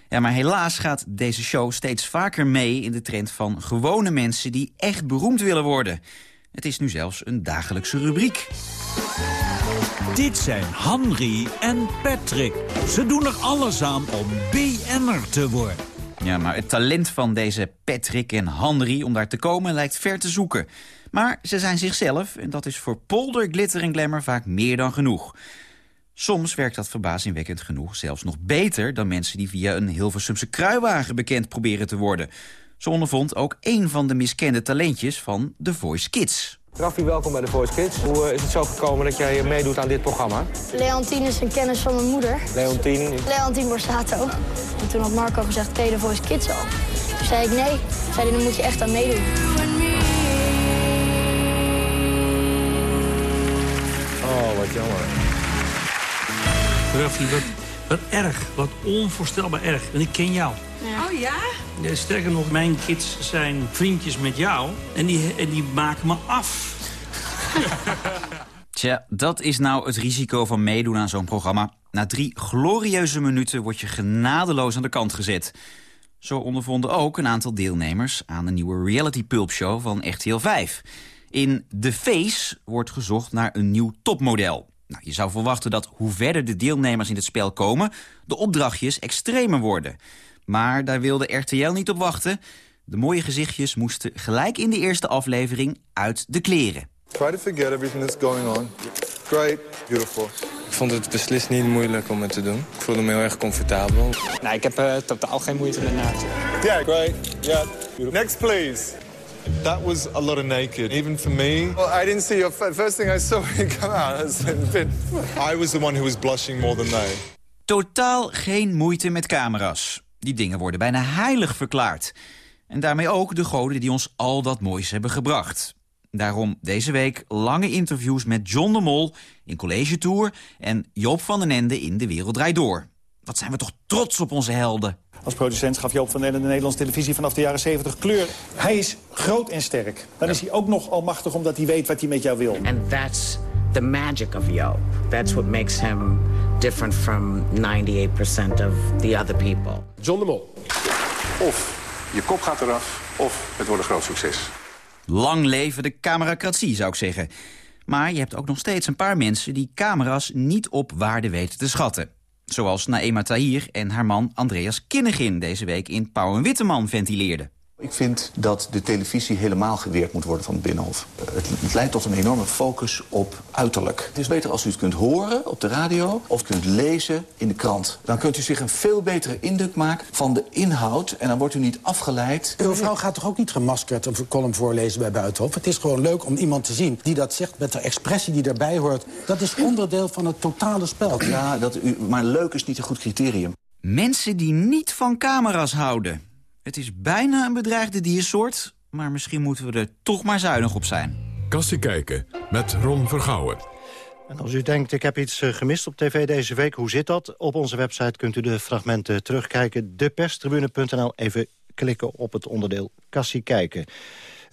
Speaker 36: Ja, maar helaas gaat deze show steeds vaker mee in de trend van gewone mensen die echt beroemd willen worden. Het is nu zelfs een dagelijkse rubriek.
Speaker 41: Dit zijn Henry en Patrick. Ze doen er alles aan om BN'er te worden.
Speaker 36: Ja, maar het talent van deze Patrick en Henry om daar te komen lijkt ver te zoeken. Maar ze zijn zichzelf en dat is voor Polder, Glitter en Glamour vaak meer dan genoeg. Soms werkt dat verbazingwekkend genoeg zelfs nog beter... dan mensen die via een Hilversumse kruiwagen bekend proberen te worden. Zo ondervond ook één van de miskende talentjes van The Voice Kids.
Speaker 42: Raffi, welkom bij The Voice Kids. Hoe uh, is het zo gekomen dat jij meedoet aan dit programma?
Speaker 43: Leontien is een kennis van mijn moeder.
Speaker 42: Leontien?
Speaker 43: Leontien Borsato. En toen had Marco gezegd, ken je The Voice Kids al? Toen zei ik nee. Toen zei hij, dan moet je echt aan meedoen.
Speaker 42: Oh, wat jammer.
Speaker 41: Raffi, wat, wat erg. Wat onvoorstelbaar erg. En ik ken jou.
Speaker 28: Ja. Oh ja?
Speaker 41: Ja, sterker nog, mijn kids zijn vriendjes met jou. En die, en die maken me af.
Speaker 36: Tja, dat is nou het risico van meedoen aan zo'n programma. Na drie glorieuze minuten word je genadeloos aan de kant gezet. Zo ondervonden ook een aantal deelnemers aan een nieuwe reality pulpshow van RTL 5. In The Face wordt gezocht naar een nieuw topmodel. Nou, je zou verwachten dat hoe verder de deelnemers in het spel komen... de opdrachtjes extremer worden. Maar daar wilde RTL niet op wachten. De mooie gezichtjes moesten gelijk in de eerste aflevering uit de kleren.
Speaker 21: Try to forget everything that's going on. Great, beautiful.
Speaker 44: Ik vond het beslist niet moeilijk om het te doen. Ik voelde me heel erg comfortabel.
Speaker 42: Nee, ik heb uh, totaal geen moeite met naakt.
Speaker 21: Yeah, great. Yeah, beautiful. Next, please. That was a lot of naked, even for me. Well, I didn't see your first thing I saw when you come out. Was a bit... I was the one who was blushing more than they.
Speaker 36: Totaal geen moeite met camera's. Die dingen worden bijna heilig verklaard. En daarmee ook de goden die ons al dat moois hebben gebracht. Daarom deze week lange interviews met John de Mol in College Tour... en Joop van den Ende in De Wereld Draait Door. Wat zijn we toch trots op onze helden.
Speaker 29: Als producent gaf Joop van den Ende de Nederlandse televisie vanaf de jaren 70 kleur. Hij is groot en sterk. Dan is hij ook nog almachtig omdat hij weet wat hij met jou wil.
Speaker 45: And that's the magic of Joop. That's what makes him different from 98% of the other people.
Speaker 46: John de Mol. Of je kop gaat eraf, of het wordt een groot succes.
Speaker 36: Lang leven de cameracratie, zou ik zeggen. Maar je hebt ook nog steeds een paar mensen die camera's niet op waarde weten te schatten. Zoals Naema Tahir en haar man Andreas Kinnegin deze week in Pauw en Witteman ventileerden.
Speaker 47: Ik vind dat de televisie helemaal geweerd moet worden van het Binnenhof. Het, het, leidt tot een enorme focus op uiterlijk. Het is beter als u het kunt horen op de radio of kunt lezen in de krant. Dan kunt u zich een veel betere indruk maken van de inhoud... en dan wordt u niet afgeleid.
Speaker 29: Uw vrouw gaat toch ook niet gemaskerd een column voorlezen bij Buitenhof? Het is gewoon leuk om iemand te zien die dat zegt met de expressie die erbij hoort. Dat is onderdeel van het totale spel.
Speaker 47: Ja, dat u, maar leuk is niet een goed criterium.
Speaker 36: Mensen die niet van camera's houden... Het is bijna een bedreigde diersoort, maar misschien moeten we er toch maar zuinig op zijn.
Speaker 35: Kassie kijken met Ron Vergouwen.
Speaker 14: En als u denkt, ik heb iets eh, gemist op tv deze week, hoe zit dat? Op onze website kunt u de fragmenten terugkijken. Deperstribune.nl, even klikken op het onderdeel Kassie kijken.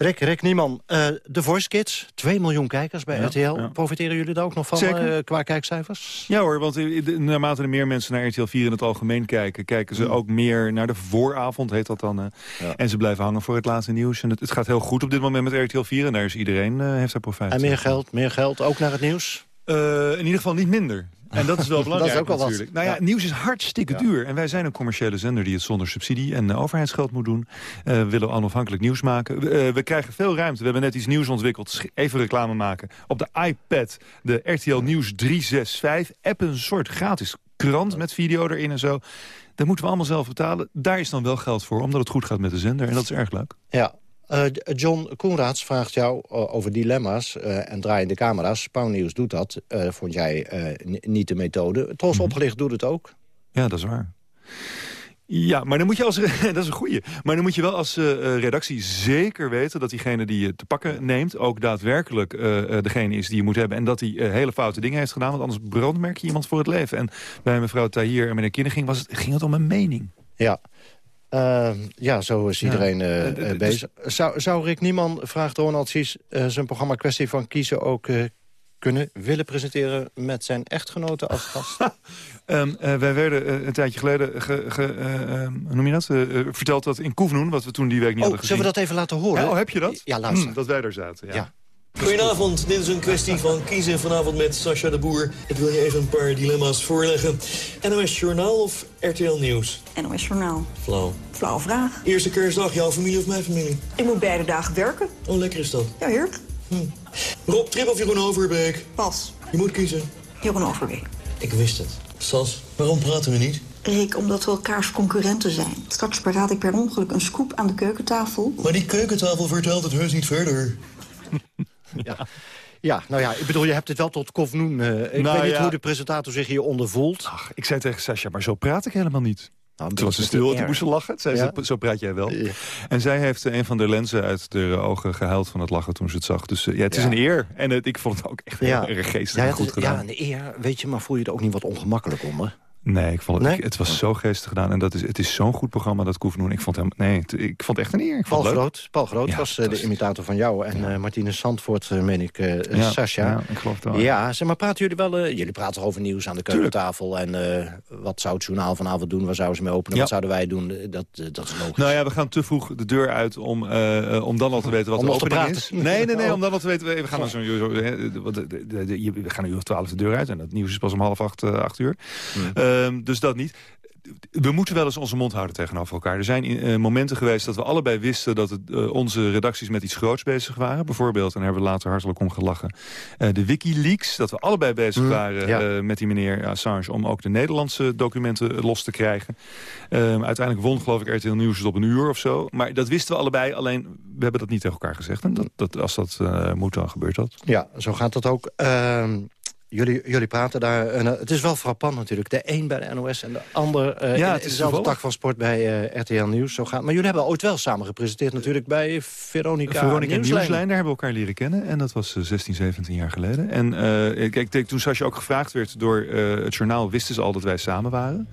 Speaker 14: Rick, Rick Nieman, uh, The Voice Kids, 2 miljoen kijkers bij
Speaker 17: Ja,
Speaker 14: RTL.
Speaker 17: ja.
Speaker 14: Profiteren jullie daar ook nog van eh, qua kijkcijfers?
Speaker 17: Ja hoor, want naarmate er meer mensen naar RTL 4 in het algemeen kijken... kijken
Speaker 14: Mm.
Speaker 17: ze ook meer naar de vooravond, heet dat dan. eh. En ze blijven hangen voor het laatste nieuws. En het, het gaat heel goed op dit moment met RTL 4. En daar is iedereen, eh, heeft daar profijt.
Speaker 14: En meer geld, meer geld, ook naar het nieuws?
Speaker 17: Eh, in ieder geval niet minder. En dat is wel belangrijk
Speaker 14: Dat is ook wel wat.
Speaker 17: natuurlijk. Nou ja, nieuws is hartstikke duur. En wij zijn een commerciële zender die het zonder subsidie en eh, overheidsgeld moet doen. We willen onafhankelijk nieuws maken. We, eh, we krijgen veel ruimte. We hebben net iets nieuws ontwikkeld. Even reclame maken. Op de iPad, de RTL Nieuws 365. App een soort gratis krant met video erin en zo. Dat moeten we allemaal zelf betalen. Daar is dan wel geld voor, omdat het goed gaat met de zender. En dat is erg leuk.
Speaker 14: Ja. Eh, John Koenraads vraagt jou eh, over dilemma's eh, en draaiende camera's. Pauwnieuws doet dat. Eh, vond jij eh, ni- niet de methode. Tros
Speaker 17: Mhm.
Speaker 14: opgelicht doet het ook.
Speaker 17: Ja, dat is waar. Ja, maar dan moet je als dat is een goeie. Maar dan moet je wel als eh, eh, redactie zeker weten dat diegene die je te pakken neemt ook daadwerkelijk eh, eh, degene is die je moet hebben en dat hij eh, hele foute dingen heeft gedaan, want anders brandmerk je iemand voor het leven. En bij mevrouw Tahir en meneer Kinneging was het, ging het om een mening.
Speaker 14: Ja. Eh, ja, zo is iedereen eh,
Speaker 17: Eh,
Speaker 14: eh,
Speaker 17: dus-
Speaker 14: bezig. Zou, zou Rick Nieman, vraagt Ronald Sies... zijn programma Kwestie van Kiezen ook kunnen willen presenteren... met zijn echtgenote als gast?
Speaker 17: Ehm, eh, wij werden een tijdje geleden, ge, ge, eh, ehm, noem je dat, verteld dat in Koevenoen, wat we toen die week niet
Speaker 14: Oh,
Speaker 17: hadden gezien.
Speaker 14: zullen we dat even laten horen?
Speaker 17: Ja, oh, heb je dat?
Speaker 14: Ja, luister.
Speaker 17: Hm, dat wij daar zaten, ja.
Speaker 14: Ja.
Speaker 48: Goedenavond, dit is een kwestie van kiezen vanavond met Sascha de Boer. Ik wil je even een paar dilemma's voorleggen. NOS Journaal of RTL Nieuws?
Speaker 49: NOS Journaal.
Speaker 48: Flauw.
Speaker 49: Flauwe vraag.
Speaker 48: Eerste kerstdag, jouw familie of mijn familie?
Speaker 49: Ik moet beide dagen werken.
Speaker 48: Oh, lekker is dat.
Speaker 49: Ja, heerlijk.
Speaker 48: Rob Trip of Jeroen Overbeek?
Speaker 49: Pas.
Speaker 48: Je moet kiezen.
Speaker 49: Jeroen Overbeek.
Speaker 48: Ik wist het. Sas, waarom praten we niet?
Speaker 49: Rick, omdat we elkaars concurrenten zijn. Straks verraad ik per ongeluk een scoop aan de keukentafel.
Speaker 48: Maar die keukentafel vertelt het heus niet verder.
Speaker 14: Ja. Ja, nou ja, ik bedoel, je hebt het wel tot Kovnoen. eh ik
Speaker 17: Nou
Speaker 14: weet niet
Speaker 17: ja.
Speaker 14: hoe de presentator zich hieronder voelt.
Speaker 17: Ach, ik zei tegen Sascha, maar zo praat ik helemaal niet.
Speaker 14: Nou,
Speaker 17: Toen was ze stil,
Speaker 14: die
Speaker 17: toen moest ze lachen. Zei
Speaker 14: Ja?
Speaker 17: ze, zo praat jij wel. En zij heeft eh, een van de lenzen uit de ogen gehuild van het lachen toen ze het zag. Dus eh, ja, het is een eer. En het, ik vond het ook echt heel erg geestig en goed gedaan.
Speaker 14: Ja, een eer, weet je, maar voel je er ook niet wat ongemakkelijk onder?
Speaker 17: Nee, ik vond het,
Speaker 14: Nee?
Speaker 17: ik- het was zo geestig gedaan. En dat is, het is zo'n goed programma, dat Koefnoen. Ik vond hem, nee, ik vond het echt een eer. Ik
Speaker 14: Paul
Speaker 17: vond.
Speaker 14: Groot, Paul Groot
Speaker 17: Ja,
Speaker 14: was eh, de imitator van jou. En eh Martine Zandvoort, eh, meen ik, eh
Speaker 17: Ja,
Speaker 14: Sascha.
Speaker 17: ja, ik geloof het wel.
Speaker 14: Ja, zeg maar, praten jullie wel... jullie praten over nieuws aan de keukentafel. En wat zou het journaal vanavond doen? Waar zouden ze mee openen?
Speaker 17: Ja.
Speaker 14: Wat zouden wij doen? Dat, dat is logisch.
Speaker 17: Nou ja, we gaan te vroeg de deur uit om, om dan al te weten wat
Speaker 14: Om
Speaker 17: de opening is. Nee, nee, nee,
Speaker 14: Oh.
Speaker 17: om dan al te weten... We gaan, we gaan een uur of twaalf de deur uit. En dat nieuws is pas om half acht, acht uur.
Speaker 14: Hmm.
Speaker 17: Ehm, dus dat niet. We moeten wel eens onze mond houden tegenover elkaar. Er zijn eh, momenten geweest dat we allebei wisten... dat het, eh, onze redacties met iets groots bezig waren. Bijvoorbeeld, en daar hebben we later hartelijk om gelachen... eh, de Wikileaks, dat we allebei bezig
Speaker 14: Mm,
Speaker 17: waren
Speaker 14: ja.
Speaker 17: met die meneer Assange... om ook de Nederlandse documenten los te krijgen. Ehm, uiteindelijk won, geloof ik, RTL Nieuws het op een uur of zo. Maar dat wisten we allebei, alleen we hebben dat niet tegen elkaar gezegd. En dat, dat, als dat moet, dan gebeurt dat.
Speaker 14: Ja, zo gaat dat ook. Jullie, jullie praten daar... en, eh, het is wel frappant natuurlijk. De een bij de NOS en de ander eh
Speaker 17: Ja,
Speaker 14: in,
Speaker 17: het is
Speaker 14: dezelfde tak van sport bij eh, RTL Nieuws. Zo gaat. Maar jullie hebben ooit wel samen gepresenteerd natuurlijk bij Veronica,
Speaker 17: Veronica
Speaker 14: Nieuwslijn.
Speaker 17: Nieuwslijn, daar hebben we elkaar leren kennen. En dat was eh, 16, 17 jaar geleden. En kijk, toen Sascha ook gevraagd werd door het journaal... wisten ze al dat wij samen waren.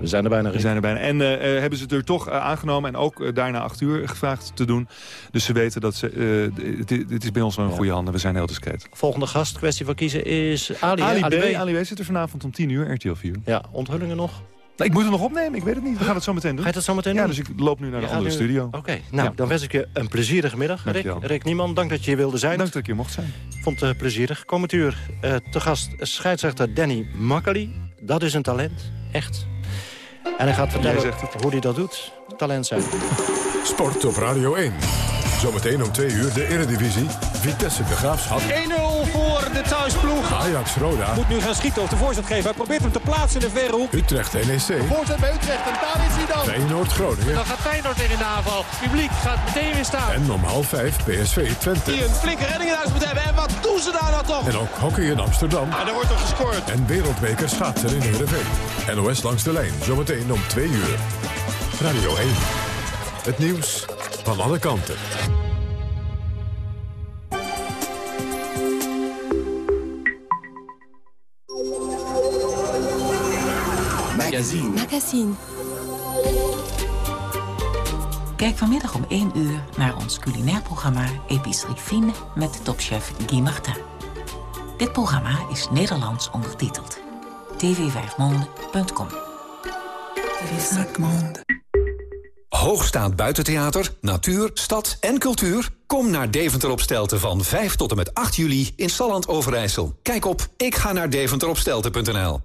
Speaker 14: We zijn er bijna.
Speaker 17: We zijn er bijna. En eh, eh, hebben ze het er toch eh, aangenomen en ook daarna acht uur gevraagd te doen. Dus ze weten dat ze... eh, dit, is bij ons wel een goede handen. We zijn heel discreet.
Speaker 14: Volgende gast, kwestie van kiezen, is Ali.
Speaker 17: Ali,
Speaker 14: Ali
Speaker 17: B. Ali B zit er vanavond om 10 uur, RTL 4.
Speaker 14: Ja, onthullingen nog?
Speaker 17: Nou, ik moet het nog opnemen, ik weet het niet. We gaan het zo meteen doen.
Speaker 14: Ga je dat zo meteen
Speaker 17: Ja,
Speaker 14: doen?
Speaker 17: dus ik loop nu naar de andere
Speaker 14: nu-
Speaker 17: studio.
Speaker 14: Oké, nou, dan wens ik je een plezierige middag. Rick,
Speaker 17: Dankjewel.
Speaker 14: Rick Nieman, dank dat je hier wilde zijn.
Speaker 17: Dank dat ik hier mocht zijn.
Speaker 14: Vond het plezierig. Komend uur eh, te gast scheidsrechter Danny Makkely. Dat is een talent, echt. En hij gaat vertellen hoe hij dat doet. Talent zijn.
Speaker 35: Sport op Radio 1. Zometeen om twee uur de Eredivisie. Vitesse de Graafschap.
Speaker 50: 1-0 voor de thuisploeg.
Speaker 35: Ajax Roda.
Speaker 50: Moet nu gaan schieten of de voorzet geven. Hij probeert hem te plaatsen in de verre hoek.
Speaker 35: Utrecht NEC.
Speaker 50: Voorzet bij Utrecht en daar is hij dan.
Speaker 35: Feyenoord Groningen.
Speaker 50: Dan gaat Feyenoord weer in de aanval. Het publiek gaat meteen weer staan.
Speaker 35: En om half vijf PSV Twente.
Speaker 50: Die een flinke redding in huis moet hebben. En wat doen ze daar nou toch?
Speaker 35: En ook hockey in Amsterdam.
Speaker 50: En er wordt er gescoord.
Speaker 35: En wereldbeker schaatsen in Heerenveen. NOS langs de lijn. Zometeen om twee uur. Radio 1. Het nieuws van alle kanten.
Speaker 10: Kijk vanmiddag om 1 uur naar ons culinair programma Epicerie Fine met topchef Guy Martin. Dit programma is Nederlands ondertiteld. tv5monde.com
Speaker 27: Hoogstaand buitentheater, natuur, stad en cultuur? Kom naar Deventer op Stelten van 5 tot en met 8 juli in Salland Overijssel. Kijk op ik ga naar deventeropstelten.nl.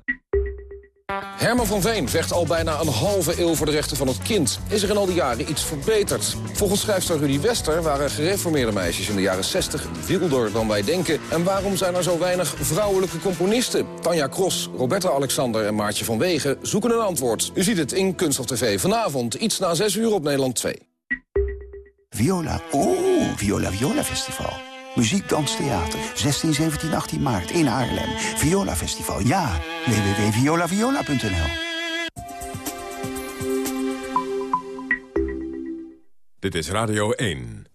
Speaker 51: Herman van Veen vecht al bijna een halve eeuw voor de rechten van het kind. Is er in al die jaren iets verbeterd? Volgens schrijfster Rudy Wester waren gereformeerde meisjes in de jaren 60 wilder dan wij denken. En waarom zijn er zo weinig vrouwelijke componisten? Tanja Kros, Roberta Alexander en Maartje van Wegen zoeken een antwoord. U ziet het in Kunst of TV vanavond, iets na 6 uur op Nederland 2.
Speaker 47: Viola, oeh, Viola Viola Festival. Muziek, dans, theater. 16, 17, 18 maart in Haarlem. Viola Festival, ja. www.violaviola.nl
Speaker 35: Dit is Radio 1.